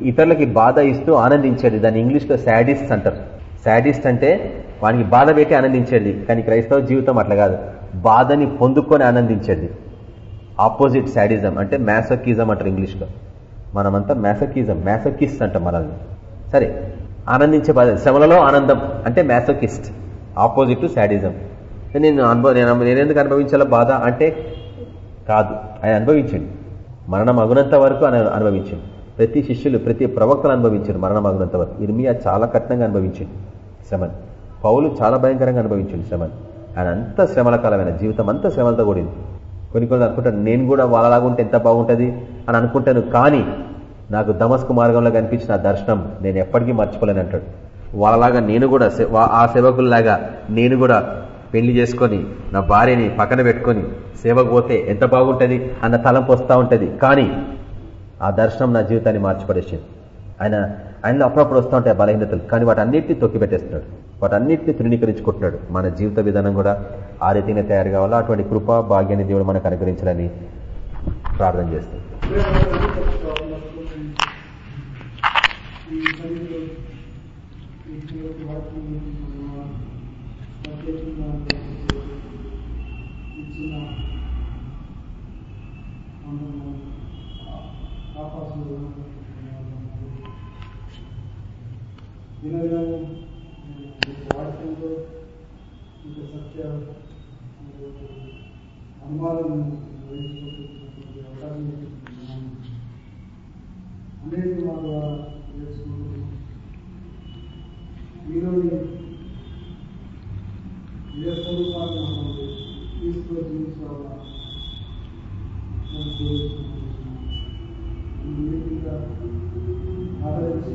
ఇతరులకి బాధ ఇస్తూ ఆనందించేది. దాన్ని ఇంగ్లీష్లో శాడిస్ట్ అంటారు. శాడిస్ట్ అంటే వానికి బాధ పెట్టి ఆనందించేది. కానీ క్రైస్తవ జీవితం అట్లా కాదు. బాధని పొందుకొని ఆనందించేది. ఆపోజిట్ శాడిజం అంటే మ్యాసకిజం అంటారు ఇంగ్లీష్లో. మనమంతా మ్యాసకిజం మ్యాసకిస్ట్ అంటాం మనల్ని. సరే ఆనందించే బాధ శ్రమలలో ఆనందం అంటే మ్యాసకిస్ట్ ఆపోజిట్ టు శాడిజం. నేను అనుభవ నేను నేనెందుకు అనుభవించాలో బాధ అంటే కాదు ఆయన అనుభవించండి. మరణం అగునంత వరకు ఆయన అనుభవించండి. ప్రతి శిష్యులు ప్రతి ప్రవక్తలు అనుభవించారు మరణం అగునంత వరకు. ఇర్మియా చాలా కఠినంగా అనుభవించండి శ్రమని. పౌలు చాలా భయంకరంగా అనుభవించండి శ్రమని. ఆయన అంత శ్రమల కాలమైన జీవితం అంతా శ్రమలతో కూడింది. కొన్ని కొన్ని అనుకుంటాను నేను కూడా వాళ్ళలాగుంటే ఎంత బాగుంటుంది? అని అనుకుంటాను కానీ నాకు దమస్కు మార్గంలో కనిపించిన దర్శనం నేను ఎప్పటికీ మర్చిపోలేను అంటాడు. వాళ్ళలాగా నేను కూడా ఆ సేవకుల్లాగా నేను కూడా పెళ్ళి చేసుకొని నా భార్యని పక్కన పెట్టుకొని సేవకు పోతే ఎంత బాగుంటుంది అన్న తలంపు వస్తూ ఉంటుంది. కానీ ఆ దర్శనం నా జీవితాన్ని మార్చిపడేసింది. ఆయన ఆయనలో అప్పుడప్పుడు వస్తూ ఉంటాయి బలహీనతలు కానీ వాటన్నిటిని తొక్కిపెట్టేస్తున్నాడు వాటన్నిటిని తృణీకరించుకుంటున్నాడు మన జీవిత విధానం కూడా ఆ రీతిగా తయారు కావాలా అటువంటి కృప భాగ్యాన్ని దేవుడు మనకు అనుగ్రహించాలని ప్రార్థన చేస్తాం దినదినము వాక్యంలో ఇంకా సత్య అనుమానం గ్రహించుకుంటున్నటువంటి అవకాశం ఇస్తున్నాను. అనేక మా ద్వారా నేర్చుకుంటున్నాం ఈరోజు ఏ స్వరూపాన్ని మనం తీసుకొని జీవించాలా మనం కోరుకుంటున్నాం. ఈ రీతిగా ఆదరించి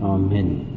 Amen.